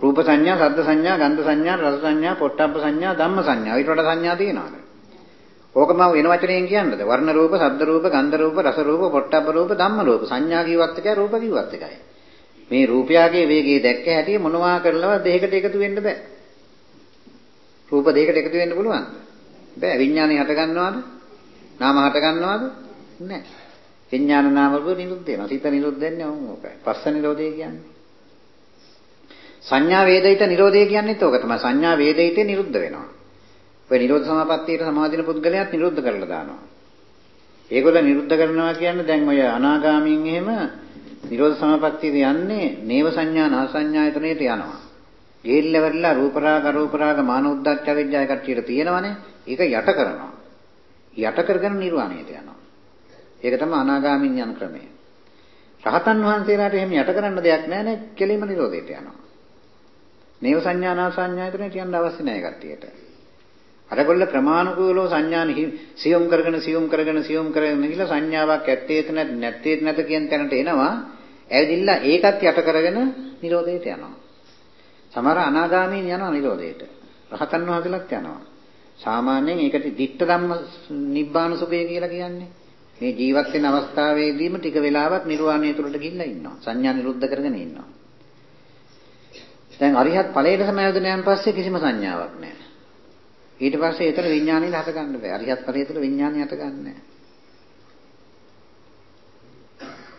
රූප සංඥා, ශබ්ද සංඥා, ගන්ධ සංඥා, රස සංඥා, පොට්ටබ්බ සංඥා, ධම්ම සංඥා. ඊට වඩා සංඥා තියෙනවද? ඕකම වෙන වචනයෙන් කියන්නද? වර්ණ රූප, ශබ්ද රූප, ගන්ධ රූප, රස රූප, පොට්ටබ්බ රූප, ධම්ම රූප. සංඥා කිව්වත් එකයි, රූප කිව්වත් එකයි. මේ රූපයාගේ වේගය දැක්ක හැටි මොනවා කරලවත් දෙයකට එකතු වෙන්න බෑ. රූප දෙයකට එකතු වෙන්න පුළුවන්ද? බෑ. විඥානේ හට ගන්නවද? නාම හට ගන්නවද? නෑ. විඥාන නාම රූප නිරුද්ධ වෙනවා. සිත නිරුද්ධ වෙන්නේ ඕකයි. පස්ස නිරෝධය කියන්නේ. සංඥා වේදිත නිරෝධය කියන්නේත් ඕක තමයි. සංඥා වේදිත නිරුද්ධ වෙනවා. ඔය නිරෝධ සමාපත්තියට සමාදින පුද්ගලයාත් නිරුද්ධ කරලා දානවා. ඒගොල්ල නිරුද්ධ කරනවා කියන්නේ දැන් ඔය අනාගාමීන් එහෙම නිරෝධ සමාපත්තියට යන්නේ නේව සංඥා නාසඤ්ඤායතනෙට යනවා. ගේල්ල වෙරලා රූප රාග අරූප රාග මාන උද්දච්ච විඥාය කට්ටියට තියෙනවනේ. ඒක යට කරනවා. යට කරගෙන නිර්වාණයට යනවා. ඒක තමයි අනාගාමීන් යන ක්‍රමය. රහතන් වහන්සේලාට එහෙම යට කරන්න දෙයක් නැහැ නේ කෙලින්ම නිරෝධයට යනවා. නේව සංඥා නාසඤ්ඤායතනෙට යන්න අවශ්‍ය නැහැ කට්ටියට. අරගොල්ල ක්‍රමානුකූලව සංඥා සියුම් කරගෙන සියුම් කරගෙන සියුම් කරගෙන ගිහලා සංඥාවක් ඇත්තේත් නැත් නැත්තේත් නැත කියන තැනට එනවා. ඇවිදින්න ඒකත් යට කරගෙන නිරෝධයට යනවා. සමහර අනාගාමීන් යනවා නිරෝධයට. රහතන් වහන්සේලාත් යනවා. සාමාන්‍යයෙන් ඒකට ditta ධම්ම නිබ්බාන සුඛය කියලා කියන්නේ. මේ ජීවත් වෙන අවස්ථාවේදීම ටික වෙලාවක් නිර්වාණය තුළට ගිහිල්ලා ඉන්නවා. සංඥා නිරුද්ධ කරගෙන ඉන්නවා. දැන් අරිහත් ඵලයට සමයෝදනයන් පස්සේ කිසිම සංඥාවක් නැහැ. ඊට පස්සේ ඒතර විඥානය හට ගන්න බෑ. අරිහත් ඵලයේ තුල විඥානය හට ගන්න නෑ.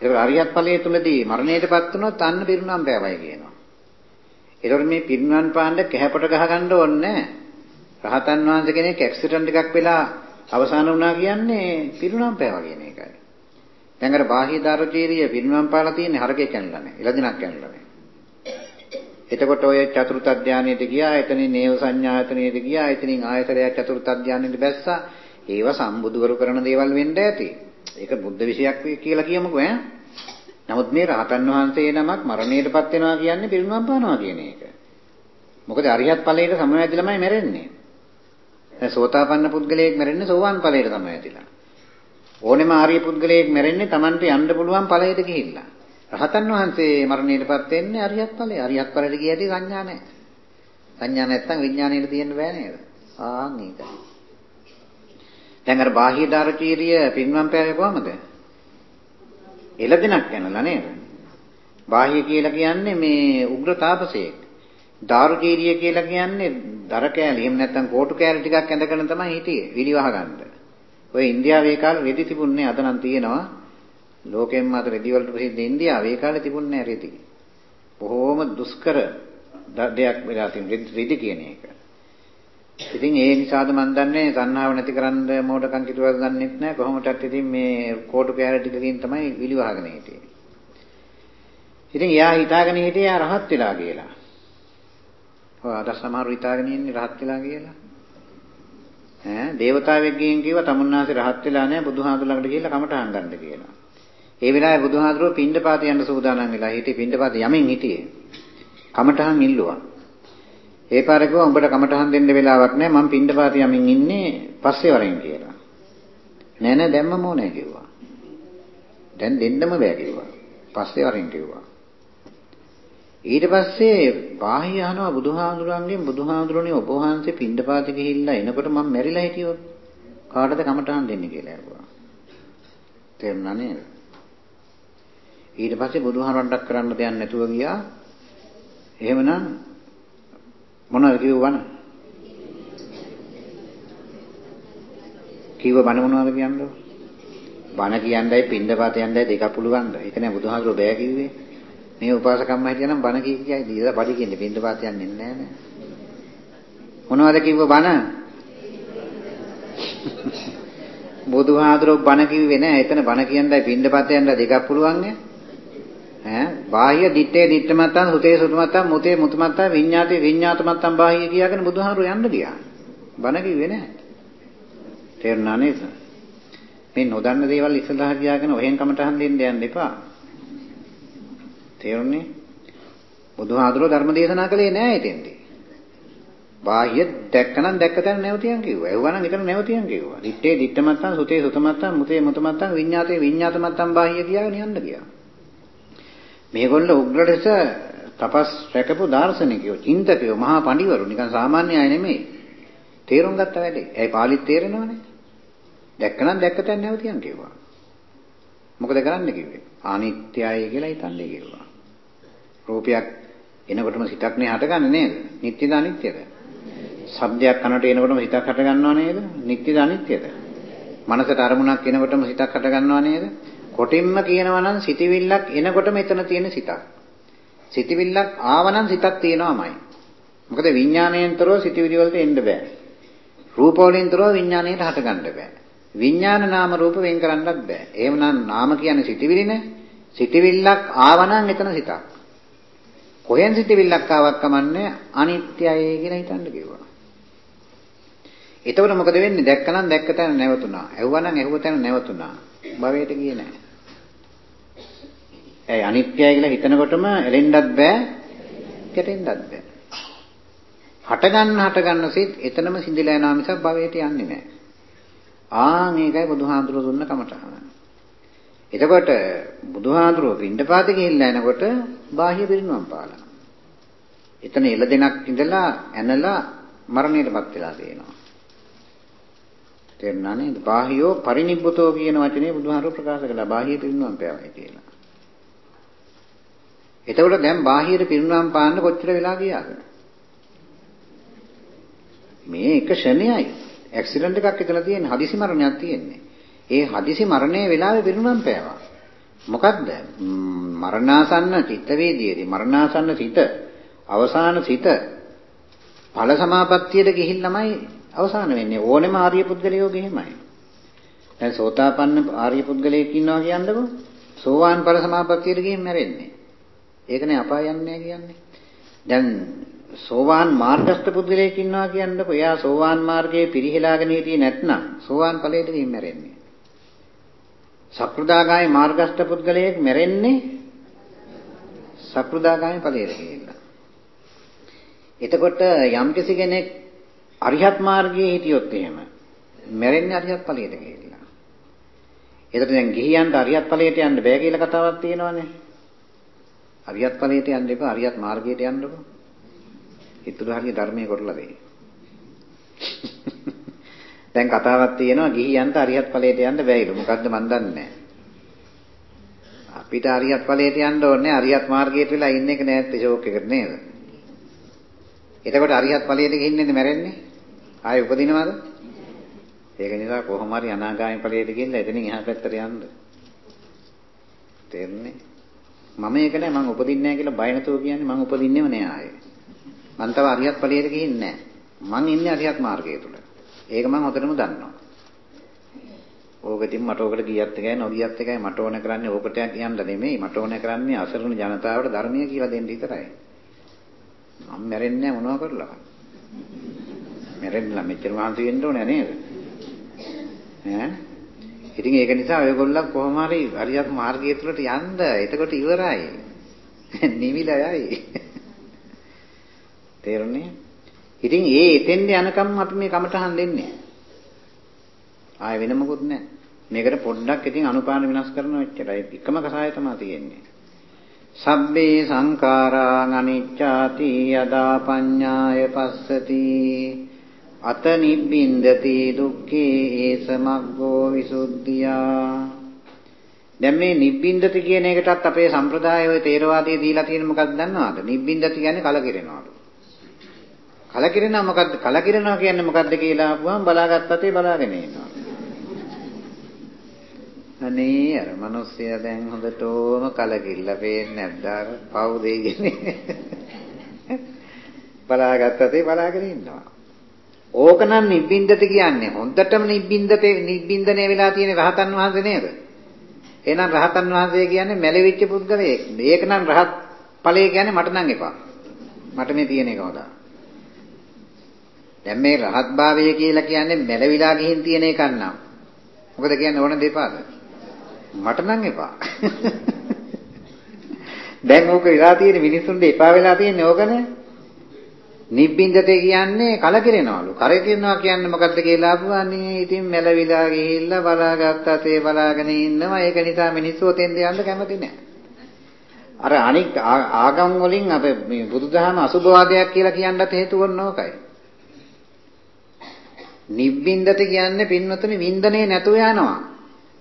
ඒක අරිහත් ඵලයේ තුලදී මරණයටපත් වුණොත් අන්න පිරුණම් බෑවයි කියනවා. ඒතකොට මේ පිරුණම් පාණ්ඩ කැහැපට ගහ ගන්න ඕනේ රහතන් වහන්සේ කෙනෙක් ඇක්සිඩන්ට් එකක් වෙලා අවසාන වුණා කියන්නේ පිරුණම් පෑවා කියන එකයි. දැන් අර බාහ්‍ය දාර්ශනිකීය පිරුණම් පාලා තියෙන්නේ හරකේ කැනලා නෑ. ඉලදිනක් කැනලා නෑ. එතකොට ඔය චතුර්ථ ධානයේට ගියා, එතනින් නේව සංඥායතනෙට ගියා, එතනින් ආයතරයක් චතුර්ථ ධානයෙට බැස්සා. ඒව සම්බුදුවරු කරන දේවල් වෙන්න ඇති. ඒක බුද්ධ විෂයක් කියලා කියමුකෝ ඈ. නමුත් මේ රහතන් වහන්සේ නමක් මරණයටපත් වෙනවා කියන්නේ පිරිනුවම් පානවා කියන එක. මොකද අරිහත් ඵලයට සමවැදිලාමයි මැරෙන්නේ. දැන් සෝතාපන්න පුද්ගලයෙක් මැරෙන්නේ සෝවාන් ඵලයට සමවැදිලා. ඕනෙම ආර්ය පුද්ගලයෙක් මැරෙන්නේ Tamante යන්න පුළුවන් ඵලයට ගිහිල්ලා. රහතන් වහන්සේ මරණයටපත් වෙන්නේ අරියත් ඵලයේ. අරියත් ඵලයට ගියදී සංඥා නැහැ. සංඥා නැත්තම් විඥාණයට තියෙන්න බෑ නේද? ආන් ඒකයි. දැන් අර බාහ්‍ය ධාරචීරිය පින්වම් පෑවේ කොහමද? එළදෙනක් යනලා නේද? බාහ්‍ය කියලා කියන්නේ මේ උග්‍ර තාපසයෙක්. ධාරචීරිය කියලා කියන්නේ දර කෑලි එහෙම නැත්තම් කෝටු කෑලි ටිකක් ඇඳගෙන තමයි හිටියේ විලිවහ ගන්න. ඔය ඉන්දියාවේ කාලේ රෙදි තිබුණේ අද නම් තියෙනවා. ලෝකෙන් මාත රෙදි වලට ප්‍රසිද්ධ ඉන්දියාව ඒ කාලේ තිබුණේ නැහැ රෙදි. බොහෝම දුෂ්කර දෙයක් වෙලා තියෙන රෙදි කියන එක. ඉතින් ඒ නිසාද මන් දන්නේ තණ්හාව නැති කරන්න මොඩකම් කිතුවක් දන්නෙත් නැහැ කොහොමදත් ඉතින් මේ කෝටු කෑර ටිකකින් තමයි විලි වහගෙන හිටියේ. ඉතින් එයා හිතාගෙන හිටියේ එයා රහත් වෙලා කියලා. ඔය අද සමහරව හිතාගෙන ඉන්නේ රහත් වෙලා කියලා. ඈ දේවතාවෙක් ගිහින් කිව්වා තමුන්නාසේ රහත් වෙලා නැහැ බුදුහාමුදුර ළඟට ගිහිල්ලා කමටහන් ගන්න කියලා. ඒ වෙලාවේ බුදුහාඳුරෝ පින්ඩපාත යන්න සූදානම් වෙලා හිටියේ පින්ඩපාත යමින් හිටියේ. කමඨහන් ඉල්ලුවා. ඒ පාරේ ගියා උඹට කමඨහන් දෙන්න වෙලාවක් නැහැ මම පින්ඩපාත යමින් ඉන්නේ පස්සේ වරෙන් කියලා. නෑ නෑ දැම්මම ඕනේ කිව්වා. දැන් දෙන්නම බෑ කිව්වා. පස්සේ වරෙන් කිව්වා. ඊට පස්සේ බාහ්‍ය අහනවා බුදුහාඳුරන්ගෙන් බුදුහාඳුරනේ ඔබ වහන්සේ පින්ඩපාත ගිහිල්ලා එනකොට මම මැරිලා හිටියොත් කාටද කමඨහන් දෙන්නේ කියලා ඇහුවා. තේරුණා නේද? ඊට පස්සේ බුදුහාමරණ්ඩක් කරන්න දෙයක් නැතුව ගියා. එහෙමනම් මොනවද කිව්වන? කිව්ව බණ මොනවද කියන්නේ? බණ කියන්නයි පින්දපාත යන්නයි දෙක පුළුවන්ද? ඒක නෑ බුදුහාමරෝ බෑ කිව්වේ. මේ උපාසකම්ම හිටියනම් බණ කී කියයි දීලා පඩි කියන්නේ පින්දපාත යන්නේ නෑ නෑ. මොනවද කිව්ව බණ? (laughs) බුදුහාඳුරෝ බණ කිව්වේ නෑ. එතන බණ කියන්නයි පින්දපාත යන්න දෙකක් පුළුවන් නේ. ඈ බාහ්‍ය දිත්තේ දිත්තමත්තන් සුතේ සුතමත්තන් මුතේ මුතමත්තන් විඤ්ඤාතේ විඤ්ඤාතමත්තන් බාහ්‍ය කියාගෙන බුදුහාමුදුරු යන්න ගියා. බණ කිව්වේ නැහැ. තේරුණා නේද? මේ නොදන්න දේවල් ඉස්සරහ ගියාගෙන ඔහෙන් කමටහන් දෙන්න යන්න එපා. තේරුණේ? බුදුහාමුදුරු ධර්ම දේශනා කළේ නැහැ ඉතින්දී. බාහ්‍ය දැක්කනම් දැක්ක තැන නැවතියන් කිව්වා. එවුවනම් එතන නැවතියන් කිව්වා. දිත්තේ දිත්තමත්තන් සුතේ සුතමත්තන් මුතේ මුතමත්තන් විඤ්ඤාතේ විඤ්ඤාතමත්තන් බාහ්‍ය කියාගෙන යන්න ගියා. මේගොල්ලෝ උග්‍රලෙස තපස් රැකපු දාර්ශනිකයෝ, චින්තකයෝ, මහා පඬිවරු නිකන් සාමාන්‍ය අය නෙමෙයි. තේරුම් ගත්ත වැඩේ. ඇයි පාලිත් තේරෙනවනේ. දැක්කනම් දැක්ක තැන නැවතියන් කිව්වා. මොකද කරන්න කිව්වේ? අනිත්‍යයි කියලා හිතන්නේ කිව්වා. රූපයක් එනකොටම සිතක් නේ හටගන්නේ නේද? නිට්ටයද අනිත්‍යද? ශබ්දයක් කනට එනකොටම සිතක් හට ගන්නව නේද? නිට්ටයද අනිත්‍යද? මනසට අරමුණක් එනකොටම සිතක් හට ගන්නව නේද? කොටින්ම කියනවා නම් සිතවිල්ලක් එනකොටම එතන තියෙන සිතක්. සිතවිල්ලක් ආවනම් සිතක් තියෙනවමයි. මොකද විඥාණයෙන්තරව සිතවිලි වලට එන්න බෑ. රූප වලින්තරව විඥාණයට හට ගන්න බෑ. විඥාන නාම රූප වෙන් කරන්නත් බෑ. එහෙමනම් නාම කියන්නේ සිතවිලිනේ. සිතවිල්ලක් ආවනම් එතන සිතක්. කොහෙන් සිතවිල්ලක් ආවක් කමන්නේ අනිත්‍යයි කියලා හිතන්න කිව්වා. එතකොට මොකද වෙන්නේ? දැක්කනම් දැක්ක තැන නැවතුණා. ඇහුවනම් ඇහුව තැන නැවතුණා. භවයට ගියේ නැහැ. ඒ අනිත්‍යයි කියලා හිතනකොටම එලෙන්නත් බෑ, ගැටෙන්නත් බෑ. හට ගන්න හට ගන්න සිත් එතනම සිඳිලා යනවා මිසක් භවයට යන්නේ නැහැ. ආ මේකයි බුදුහාඳුර දුන්න කමටහන. එතකොට බුදුහාඳුර පින්ඩපාත ගිහිල්ලා එනකොට බාහ්‍ය පිරිනුවම් පාලා. එතන එළදෙනක් ඉඳලා ඇනලා මරණයටපත් වෙලා තියෙනවා. තේරුණා නේද? බාහියෝ පරිනිබ්බතෝ කියන වචනේ බුදුහාමුදුරුවෝ ප්‍රකාශ කළා. බාහිය පිරිනුවම් පෑවයි කියලා. එතකොට දැන් බාහියට පිරිනුවම් පාන්න කොච්චර වෙලා ගියාද? මේ එක ෂණයයි. ඇක්සිඩන්ට් එකක් එතන තියෙන්නේ. හදිසි මරණයක් තියෙන්නේ. ඒ හදිසි මරණයේ වෙලාවේ පිරිනුවම් පෑවා. මොකද්ද? මරණාසන්න චිත්ත වේදියේදී මරණාසන්න සිත අවසාන සිත ඵල සමාපත්තියට ගිහිල්ලාමයි අවසාන වෙන්නේ ඕනෙම ආර්ය පුද්ගලයෝ ගෙහිමයි. දැන් සෝතාපන්න ආර්ය පුද්ගලයෙක් ඉන්නවා කියන්නකො සෝවාන් ඵල සමාපත්තියට ගිහින් මැරෙන්නේ. ඒකනේ අපාය යන්නේ කියන්නේ. දැන් සෝවාන් මාර්ගස්ත පුද්ගලයෙක් ඉන්නවා කියන්නකො එයා සෝවාන් මාර්ගයේ පිරිහිලාගෙන හිටියේ නැත්නම් සෝවාන් ඵලයට ගිහින් මැරෙන්නේ. සක්‍රුදාගාමී මාර්ගස්ත පුද්ගලයෙක් මැරෙන්නේ සක්‍රුදාගාමී ඵලයට ගිහිල්ලා. එතකොට යම්කිසි කෙනෙක් අරිහත් මාර්ගයේ හිටියොත් එහෙම මැරෙන්නේ අරිහත් ඵලයට ගිහිල්ලා. එතකොට දැන් ගිහියන්ට අරිහත් ඵලයට යන්න බෑ කියලා කතාවක් තියෙනවනේ. අරිහත් ඵලයට යන්න එපා අරිහත් මාර්ගයට යන්නකෝ. ඊතුරු හරිය ධර්මයේ කරලා දෙයි. (laughs) දැන් කතාවක් තියෙනවා ගිහියන්ට අරිහත් ඵලයට යන්න බෑයිලු. මොකද්ද මන් දන්නේ අපිට අරිහත් ඵලයට යන්න ඕනේ අරිහත් මාර්ගයට වෙලා ඉන්න එක නෑත් ෂෝක් එකට නේද? එතකොට අරිහත් ඵලයට ගිහින්නේ මැරෙන්නේ? ආයෙ උපදිනවද? ඒක නිසා කොහොම හරි අනාගාමී ඵලයට ගිහිල්ලා එතනින් එහා පැත්තට යන්න. තේරුණේ? මම ඒක නෑ මං උපදින්නේ නෑ කියලා බය නැතුව කියන්නේ මං උපදින්නේම නෑ ආයෙ. මං තව අරිහත් ඵලයට ගිහින්නේ නෑ. මං ඉන්නේ අරිහත් මාර්ගය තුල. ඒක මං හොඳටම දන්නවා. ඕකටින් මට ඕකට ගියත් එකයි නොගියත් එකයි මට ඕන කරන්නේ ඕකට යන්න නෙමෙයි මට ඕන කරන්නේ අසරණ ජනතාවට ධර්මය කියලා දෙන්න විතරයි. මම මැරෙන්නේ මොනවා කරලා. මැරෙන්න මෙච්චර මහන්සි වෙන්න ඕනේ නේද? ඈ? ඉතින් ඒක නිසා ඔයගොල්ලෝ කොහොම හරි හරියට මාර්ගය තුලට යන්න. එතකොට ඉවරයි. (laughs) නිවිලා යයි. (laughs) තේරුණේ? ඉතින් ඒ එතෙන්ද යනකම් අපි මේ කමටහන් දෙන්නේ. ආය වෙන මොකුත් නැහැ. මේකට පොඩ්ඩක් ඉතින් අනුපාන විනාශ කරනවා එච්චරයි. එකම කසාය තමයි තියෙන්නේ. සබ්බේ සංඛාරා අනිච්චාති යදා පඤ්ඤාය පස්සති අත නිබ්බින්දති දුක්ඛේ ඒසමග්ගෝ විසුද්ධියා. දැන් මේ නිබ්බින්දති කියන එකටත් අපේ සම්ප්‍රදාය ඔය තේරවාදයේ දීලා තියෙන මොකක්ද දන්නවද? නිබ්බින්දති කියන්නේ කලකිරෙනවලු. කලකිරෙනවා මොකද්ද කලකිරෙනවා කියන්නේ මොකද්ද කියලා අහුවම බලාගත්තතේ බලාගෙන ඉන්නවා. අනේ අර මිනිස්සයා දැන් හොඳටම කලකිරලා පේන්නේ නැද්ද? අර පව් දෙයිනේ බලාගත්තතේ බලාගෙන ඉන්නවා. ඕකනම් නිබ්බින්දති කියන්නේ හොඳටම නිබ්බින්දතේ නිබ්බින්දනේ වෙලා තියෙන රහතන් වහන්සේ නේද? එහෙනම් රහතන් වහන්සේ කියන්නේ මැලවිච්ච පුද්ගලයෙක්. මේක නම් රහත් ඵලය කියන්නේ මට නම් එපා. මට මේ තියෙන එක හොදා දැන් මේ රහත් භාවය කියලා කියන්නේ මැලවිලා ගිහින් තියෙන එකක් නම්. මොකද කියන්නේ ඕන දෙපාද මට නම් එපා. (laughs) දැන් ඕක වෙලා තියෙන මිනිස්සුන්ට එපා වෙලා තියෙන්නේ ඕකනේ. නිබ්බින්දතේ කියන්නේ කලකිරෙනවලු. කරකිරෙනවා කියන්නේ මොකද්ද කියලා අහුවානේ. ඉතින් මැලවිලා ගිහිල්ලා බලාගත්තා තේ බලාගෙන ඉන්නවා. ඒක නිසා මිනිස්සු ඔතෙන්ද යන්න කැමති නැහැ. අර අනික් ආගම් වලින් අප මේ බුදුදහම අසුභවාදයක් කියලා කියන්නත් හේතුව ඕනෝකයි. නිබ්බින්දත කියන්නේ පින්වතුනි වින්දනේ නැතුව යනවා.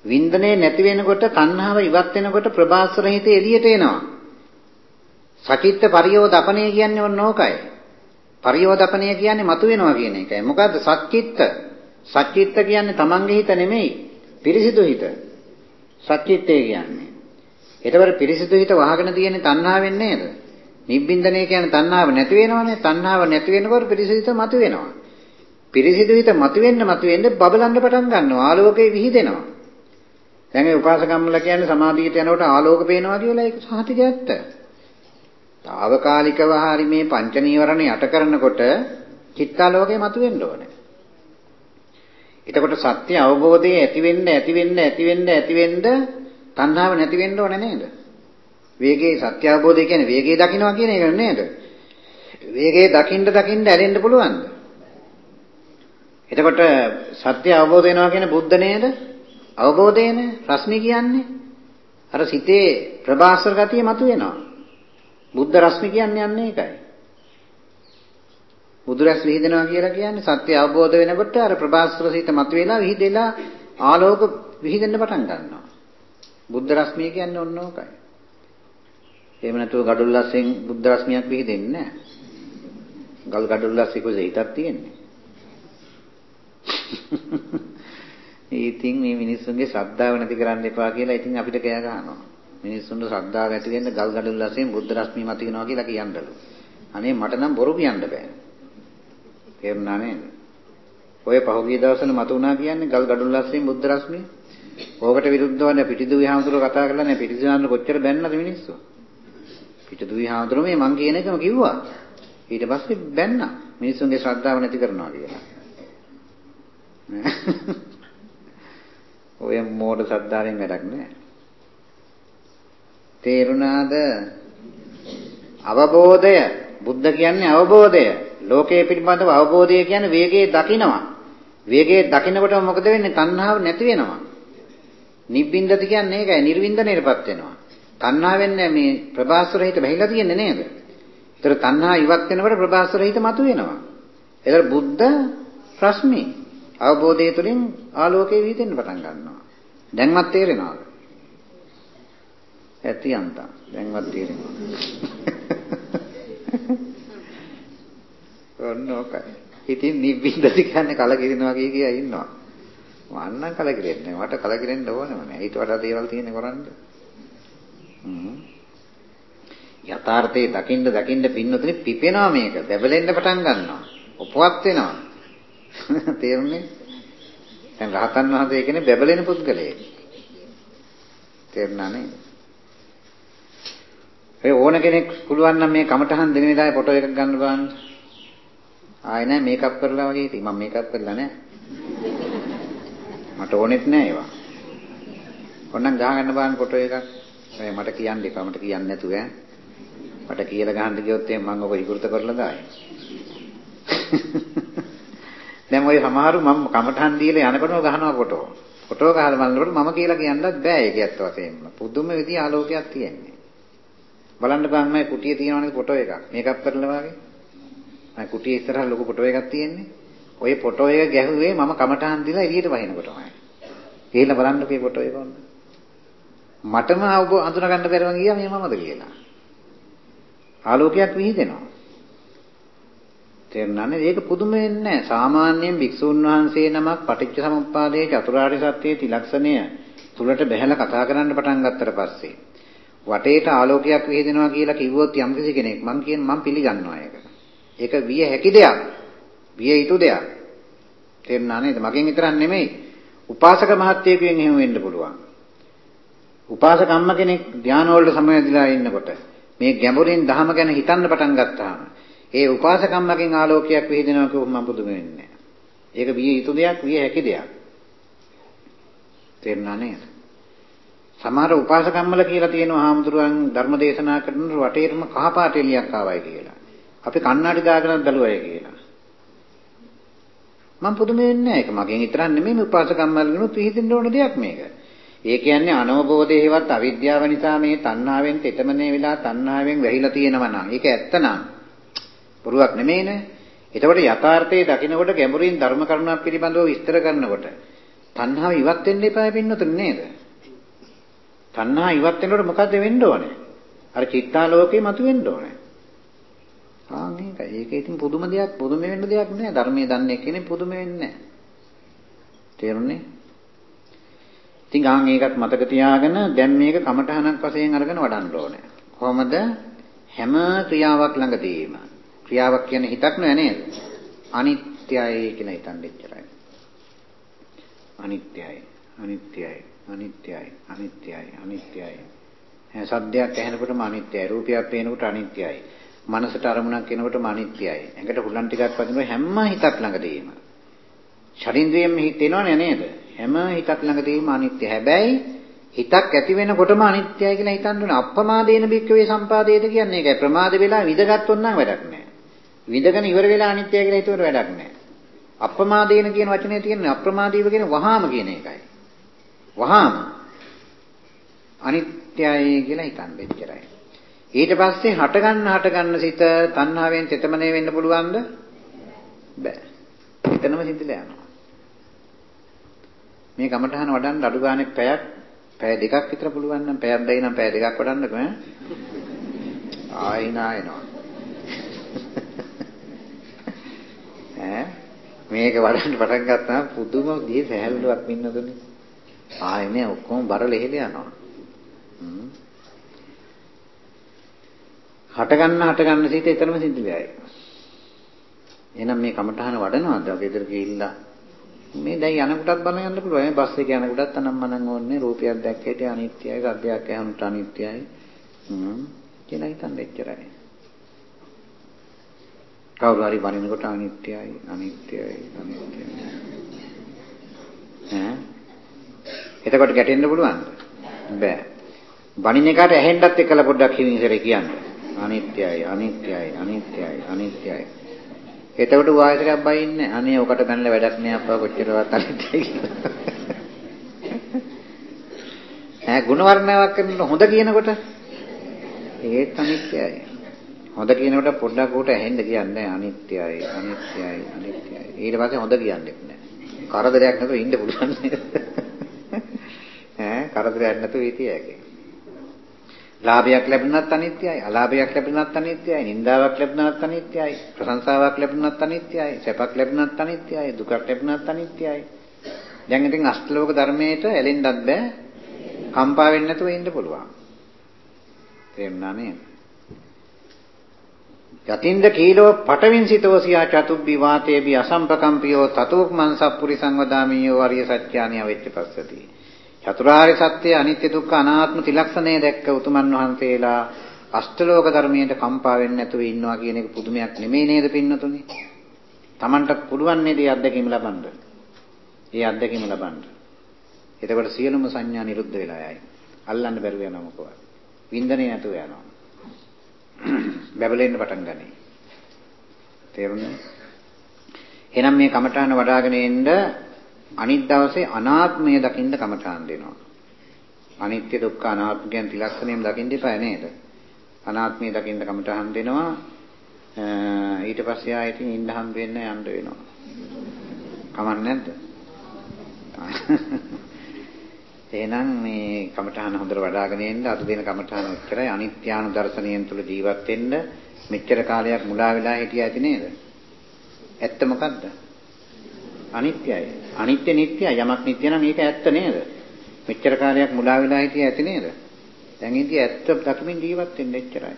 වින්දනේ නැති වෙනකොට තණ්හාව ඉවත් වෙනකොට ප්‍රබාස්වර හිත එළියට එනවා. සචිත්ත පරියෝදපණය කියන්නේ ඔන්න ඕකයි. පරියෝදපණය කියන්නේ මතුවෙනවා කියන එකයි. මොකද්ද සච්චිත්ත? සච්චිත්ත කියන්නේ තමන්ගේ හිත නෙමෙයි. පිරිසිදු හිත. සච්චිත්තය කියන්නේ. එතකොට පිරිසිදු හිත වහගෙන තියෙන තණ්හාවෙන් නේද? නිබ්බින්දනය කියන්නේ තණ්හාව නැති වෙනවනේ. තණ්හාව නැති වෙනකොට පිරිසිදු හිත මතුවෙනවා. පිරිසිදු හිත මතුවෙන්න මතුවෙන්න බබලන්න පටන් ගන්නවා. ආලෝකේ විහිදෙනවා. දැන් ඒ උපාසකම්මල කියන්නේ සමාධියට යනකොට ආලෝක පේනවා කියලා ඒක සහතික ඇත්ත. తాවකාලිකව හරි මේ පංච නීවරණ යට කරනකොට චිත්තාලෝකේ මතුවෙන්න ඕනේ. එතකොට සත්‍ය අවබෝධය ඇති වෙන්න ඇති වෙන්න ඇති වෙන්න ඇති වෙන්න තණ්හාව නැති වෙන්න ඕනේ නේද? වේගයේ සත්‍ය අවබෝධය කියන්නේ වේගයේ දකින්නවා කියන එක නේද? වේගයේ දකින්න දකින්න ඇලෙන්න පුළුවන්ද? එතකොට සත්‍ය අවබෝධ වෙනවා කියන්නේ බුද්ධ නේද? අවබෝධයනේ රශ්මි කියන්නේ. අර සිතේ ප්‍රභාස්වර ගතිය මතුවෙනවා. බුද්ධ රශ්මි කියන්නේ යන්නේ ඒකයි. බුදුරැස් විහිදෙනවා කියලා කියන්නේ සත්‍ය අවබෝධ වෙනකොට අර ප්‍රභාස්වර සිත මතුවෙලා විහිදෙලා ආලෝක විහිදෙන්න පටන් ගන්නවා. බුද්ධ රශ්මිය කියන්නේ ඔන්න ඕකයි. එහෙම නැතුව gadullasෙන් බුද්ධ රශ්මියක් විහිදෙන්නේ නැහැ. ගල් gadullas එක හිතක් තියෙන්නේ. (laughs) ඉතින් මේ මිනිස්සුන්ගේ ශ්‍රද්ධාව නැති කරන්න එපා කියලා ඉතින් අපිට කෑ ගහනවා. මිනිස්සුන්ට ශ්‍රද්ධාව ඇති වෙන්න ගල් gadul වශයෙන් බුද්ධ රශ්මිය මත වෙනවා කියලා කියන්නලු. අනේ මට නම් බොරු කියන්න බෑ. තේරුණා නේද? ඔය පහුගිය දවස්වල මත උනා කියන්නේ ගල් gadul වශයෙන් බුද්ධ රශ්මිය. ඕකට විරුද්ධව නේ පිටිදුවේ හාමුදුරුවෝ කතා කරලා නේ පිටිදුවේ හාමුදුරුවෝ කොච්චර බැන්නද මිනිස්සු? පිටිදුවේ හාමුදුරුවෝ මේ මං කියන එකම කිව්වා. ඊට පස්සේ බැන්නා. මිනිස්සුන්ගේ ශ්‍රද්ධාව නැති කරනවා කියලා. (laughs) ඔය මෝඩ සද්දාවෙන් වැඩක් නෑ. තේරුණාද? අවබෝධය බුද්ධ කියන්නේ අවබෝධය. ලෝකයේ පිළිබඳව අවබෝධය කියන්නේ වේගයේ දකිනවා. වේගයේ දකිනකොට මොකද වෙන්නේ? තණ්හාව නැති වෙනවා. නිබ්බින්දති කියන්නේ ඒකයි. නිර්වින්දණයටපත් වෙනවා. තණ්හාවෙන් මේ ප්‍රභාස්වර හිත බැහැලා තියෙන්නේ නේද? ඒතර තණ්හා ඉවත් වෙනකොට ප්‍රභාස්වර හිත මතුවෙනවා. ඒතර බුද්ධ රශ්මි අවබෝධය තුළින් ආලෝකය විහිදෙන්න පටන් ගන්නවා. දැන්වත් තේරෙනවද? ඇති අන්තා. දැන්වත් තේරෙනවා. (laughs) ඔන්න ඔකයි. ඉතින් නිබ්බින්දති කියන්නේ කලකිරිනවා කිය කිය ඉන්නවා. මන්නම් කලකිරෙන්නේ මට කලකිරෙන්න ඕනෙම නෑ. ඊට වඩා දේවල් තියෙන්නේ කරන්න. හ්ම්. යථාර්ථයේ දකින්න දකින්න පින්නතුනේ පිපෙනවා මේක. බැබලෙන්න පටන් ගන්නවා. උපවත් වෙනවා. (laughs) තේරුණේ? දැන් රහතන් වහන්සේ කියන්නේ බැබලෙන පුද්ගලයෙක්. තේරුණා නේද? ඒ ඕන කෙනෙක් පුළුවන් නම් මේ කමටහන් දෙන වෙලාවේ ෆොටෝ එකක් ගන්න බලන්න. ආයෙ නෑ මේකප් කරලා වගේ ඉතින් මම මේකප් කරලා නෑ. මට ඕනෙත් නෑ ඒවා. ඕනනම් ගහගන්න බලන්න ෆොටෝ එකක්. ඒ මට කියන්න එපා මට කියන්න නැතුව ඈ. මට කියලා ගහන්න ගියොත් මම ඔබ විකෘත කරලා දායි. (laughs) දැන් ওই සමහරු මම කමටහන් දීලා යනකොටම ගහනවා ෆොටෝ. ෆොටෝ ගහලා බලනකොට මම කියලා කියන්නත් බෑ ඒක ඇත්ත වශයෙන්ම. පුදුම විදිහ ආලෝකයක් තියෙන්නේ. බලන්න බං මම කුටියේ තියෙනවනේ ෆොටෝ එකක්. මේකප් කරලා වාගේ. මම කුටියේ ඉස්සරහ ලොකු ෆොටෝ එකක් තියෙන්නේ. ওই ෆොටෝ එක ගැහුවේ මම කමටහන් දීලා එළියට වහිනකොටමයි. ගිහිල්ලා බලන්නකෝ මේ ෆොටෝ එක ඔන්න. මටම අඳුන ගන්න බැරුව ගියා මේ මමද කියලා. ආලෝකයක් විහිදෙනවා. තේරුණානේ ඒක පුදුම වෙන්නේ නැහැ. සාමාන්‍යයෙන් භික්ෂුන් වහන්සේ නමක් පටිච්ච සමුප්පාදයේ චතුරාර්ය සත්‍යයේ තිලක්ෂණය තුලට බැහැලා කතා කරන්න පටන් ගත්තට පස්සේ වටේට ආලෝකයක් විහිදෙනවා කියලා කිව්වොත් යම්කිසි කෙනෙක් මං කියන මං පිළිගන්නවා ඒක. ඒක විය හැකි දෙයක්. විය යුතු දෙයක්. තේරුණා නේද? මගෙන් විතරක් නෙමෙයි. උපාසක මහත්තයෙකුෙන් එහෙම වෙන්න පුළුවන්. උපාසක අම්ම කෙනෙක් ධානය වලට සමවැදිලා ඉන්නකොට මේ ගැඹුරින් ධහම ගැන හිතන්න පටන් ගත්තාම ඒ උපාසකම්මකින් ආලෝකයක් විහිදෙනවා කියුවම මම පුදුම වෙන්නේ ඒක විය යුතු දෙයක් විය හැකි දෙයක්. තේරුණා නේද? සමහර උපාසකම්මල කියලා තියෙනවා හාමුදුරුවන් ධර්ම දේශනා කරනකොට වටේටම කහ පාට එළියක් ආවයි කියලා. අපි කණ්ණාඩි දාගෙන බැලුවයි කියලා. මම පුදුම වෙන්නේ නැහැ. ඒක මගෙන් විතරක් නෙමෙයි මේ උපාසකම්මලගෙනුත් විහිදෙන්න ඕන දෙයක් මේක. ඒ කියන්නේ අනවබෝධයේවත් අවිද්‍යාව නිසා මේ තණ්හාවෙන් තෙතමනේ වෙලා තණ්හාවෙන් වැහිලා තියෙනවා නම් ඒක ඇත්ත නම් බොරුවක් නෙමෙයිනේ. එතකොට යථාර්ථයේ දකින්නකොට ගැඹුරින් ධර්ම කරුණක් පිළිබඳව විස්තර කරනකොට තණ්හාව ඉවත් වෙන්න එපා වෙන්නතුනේ නේද? තණ්හා ඉවත් වෙනකොට මොකද්ද වෙන්න ඕනේ? අර චිත්තාලෝකේ මතුවෙන්න ඕනේ. ආ මේකයි. ඒක ඉතින් පුදුම දෙයක් පුදුම වෙන්න දෙයක් නෑ. ධර්මයේ දන්නේ කෙනෙක් පුදුම වෙන්නේ නෑ. තේරුණේ? ඉතින් ආන් ඒකත් මතක තියාගෙන දැන් මේක කමඨහනක් වශයෙන් අරගෙන වඩන්න ඕනේ. කොහොමද? හැම ක්‍රියාවක් ළඟදීම. ක්‍රියාවක් කියන්නේ හිතක් නෑ නේද? අනිත්‍යයි කියලා හිතන්න ඉච්චරයි. අනිත්‍යයි. අනිත්‍යයි. අනිත්‍යයි. අනිත්‍යයි. අනිත්‍යයි. සද්දයක් ඇහෙනකොටම අනිත්‍යයි. රූපයක් පේනකොට අනිත්‍යයි. මනසට අරමුණක් එනකොටම අනිත්‍යයි. ඇඟට හුලන් ටිකක් වදිනකොට හැම හිතක් ළඟදීම. ශරීන්ද්‍රයෙන් හිතෙනවනේ නේද? හැම හිතක් ළඟදීම අනිත්‍ය. හැබැයි හිතක් ඇති වෙනකොටම අනිත්‍යයි කියලා හිතන්න ඕනේ. අප්‍රමාදේන බික්කවේ සම්පාදේත කියන්නේ ඒකයි. ප්‍රමාද වෙලා විඳගත්තොත් නම් වැඩක් නැහැ. විඳගෙන ඉවර වෙලා අනිත්‍යයි කියලා හිතුවට වැඩක් නැහැ. අප්‍රමාදේන කියන වචනේ තියෙන්නේ අප්‍රමාදීව කියන වහාම කියන එකයි. වහාම අනිත්‍යයි කියලා හිතන්න එච්චරයි. ඊට පස්සේ හට ගන්න හට ගන්න සිත තණ්හාවෙන් තෙතමනේ වෙන්න පුළුවන්ද? බෑ. එතනම සිද්ධලා යනවා. මේ කමඨහන වඩන්න අඩු ගානේ පැයක් පැය දෙකක් විතර පුළුවන් නම් පැයක් දෙයි නම් පැය දෙකක් වඩන්නකෝ ඈ. ආයි නායනවා. ඈ මේක වඩන්න පටන් ගත්තාම පුදුම දී සහැල්ලුවක් ඉන්නදුනේ. ආයේ නෑ ඔක්කොම බර ලෙහෙල යනවා. හට ගන්න හට ගන්න සිට එතරම් සිද්ධ වෙයි. එහෙනම් මේ කමඨහන වඩනවාද? ගෙදර ගිහිල්ලා මේ දැන් යනකොටත් බන යන්න පුළුවන්. මේ බස් එකේ යනකොටත් අනම් මනන් ඕනේ රූපයක් දැක්කේට අනිත්‍යයි, සද්දයක් ඇහුනට අනිත්‍යයි. හ්ම් කියලා හිතන්න එච්චරයි. කවුරු හරි බනිනකොට අනිත්‍යයි, අනිත්‍යයි, අනිත්‍යයි. ඈ එතකොට ගැටෙන්න පුළුවන්ද? බෑ. බණින එකට ඇහෙන්නත් එක්කලා පොඩ්ඩක් හිමින්සරේ කියන්න. අනිත්‍යයි, අනිත්‍යයි, අනිත්‍යයි, අනිත්‍යයි. එතකොට වායතරයක් බයින්නේ. අනේ ඔකට ගන්නල වැඩක් නෑ අප්පා කොච්චරවත් අනිත්‍යයි කියලා. ඈ ಗುಣ වර්ණාවක් කරනකොට හොඳ කියනකොට ඒත් අනිත්‍යයි. හොඳ කියනකොට පොඩ්ඩක් උට ඇහෙන්න කියන්නේ අනිත්‍යයි, අනිත්‍යයි, අනිත්‍යයි. ඊට පස්සේ හොඳ කියන්නේ නැහැ. කරදරයක් නැතුව ඉන්න පුළුවන් නේද? ඈ කරදරයක් නැතුව හිටියේකේ. ලාභයක් ලැබුණත් අනිත්‍යයි, අලාභයක් ලැබුණත් අනිත්‍යයි, නිന്ദාවක් ලැබුණත් අනිත්‍යයි, ප්‍රශංසාවක් ලැබුණත් අනිත්‍යයි, සැපක් ලැබුණත් අනිත්‍යයි, දුකක් ලැබුණත් අනිත්‍යයි. දැන් ඉතින් අෂ්ටලෝක ධර්මයට ඇලෙන්නත් බෑ. කම්පා වෙන්නේ නැතුව ඉන්න පුළුවන්. තේරුණා නේද? යතින්ද කීලෝ පටවින් සිතෝසියා චතුබ්බි වාතේබි අසම්පකම්පියෝ තතෝක් මන්සප්පුරි සංවදාමියෝ වරිය සත්‍යානිය වෙච්ච පස්සති. චතුරාර්ය සත්‍ය අනිත්‍ය දුක්ඛ අනාත්ම ත්‍රිලක්ෂණය දැක්ක උතුමන් වහන්සේලා අෂ්ටලෝක ධර්මයට කම්පා වෙන්නේ නැතුව ඉන්නවා කියන එක පුදුමයක් නෙමෙයි නේද පින්නතුනි? Tamanට පුළුවන් නේද මේ අත්දැකීම ලබන්න? මේ අත්දැකීම ලබන්න. එතකොට සියලුම සංඥා නිරුද්ධ වෙලා යයි. අල්ලන්න බැරුව යනවා මොකවත්. වින්දනේ නැතුව යනවා. (clears throat) බැබලෙන්න පටන් ගනී. තේරුණා? එහෙනම් මේ කමඨාන වඩ아가න එන්න අනිත් දවසේ අනාත්මය දකින්න කමඨාන් දෙනවා. අනිත්‍ය දුක්ඛ අනාත්ම කියන ත්‍රිලක්ෂණයම දකින්න එපා නේද? අනාත්මය දකින්න කමඨාන් දෙනවා. ඊට පස්සේ ආයෙත් ඉන්න හම් වෙන්න යන්න වෙනවා. කමක් නැද්ද? (laughs) එහෙනම් මේ කමඨහන හොඳට වඩ아가ගෙන ඉන්න අද දින කමඨහන උච්චරයි අනිත්‍යානු දර්ශනයෙන් තුල ජීවත් වෙන්න මෙච්චර කාලයක් මුලා වෙලා හිටියා ඇති නේද? ඇත්ත මොකද්ද? අනිත්‍යයි. අනිත්‍ය නිට්ටයයි. යමක් නිට්ටය නම් ඒක ඇත්ත නේද? මෙච්චර කාලයක් මුලා වෙලා හිටිය ඇති නේද? දැන් ඉතින් ඇත්ත දකින්න ජීවත් වෙන්න එච්චරයි.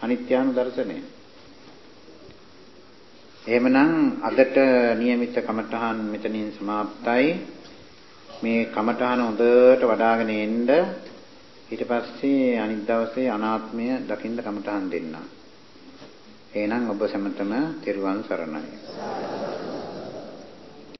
අනිත්‍යානු දර්ශනය. එහෙමනම් අදට નિયમિત කමඨහන් මෙතනින් સમાપ્તයි. මේ කමඨහන හොඳට වඩ아가ගෙන එන්න ඊට පස්සේ අනිත් දවසේ අනාත්මය දකින්න කමඨහන් දෙන්නම්. එහෙනම් ඔබ සැමතම තෙරුවන් සරණයි.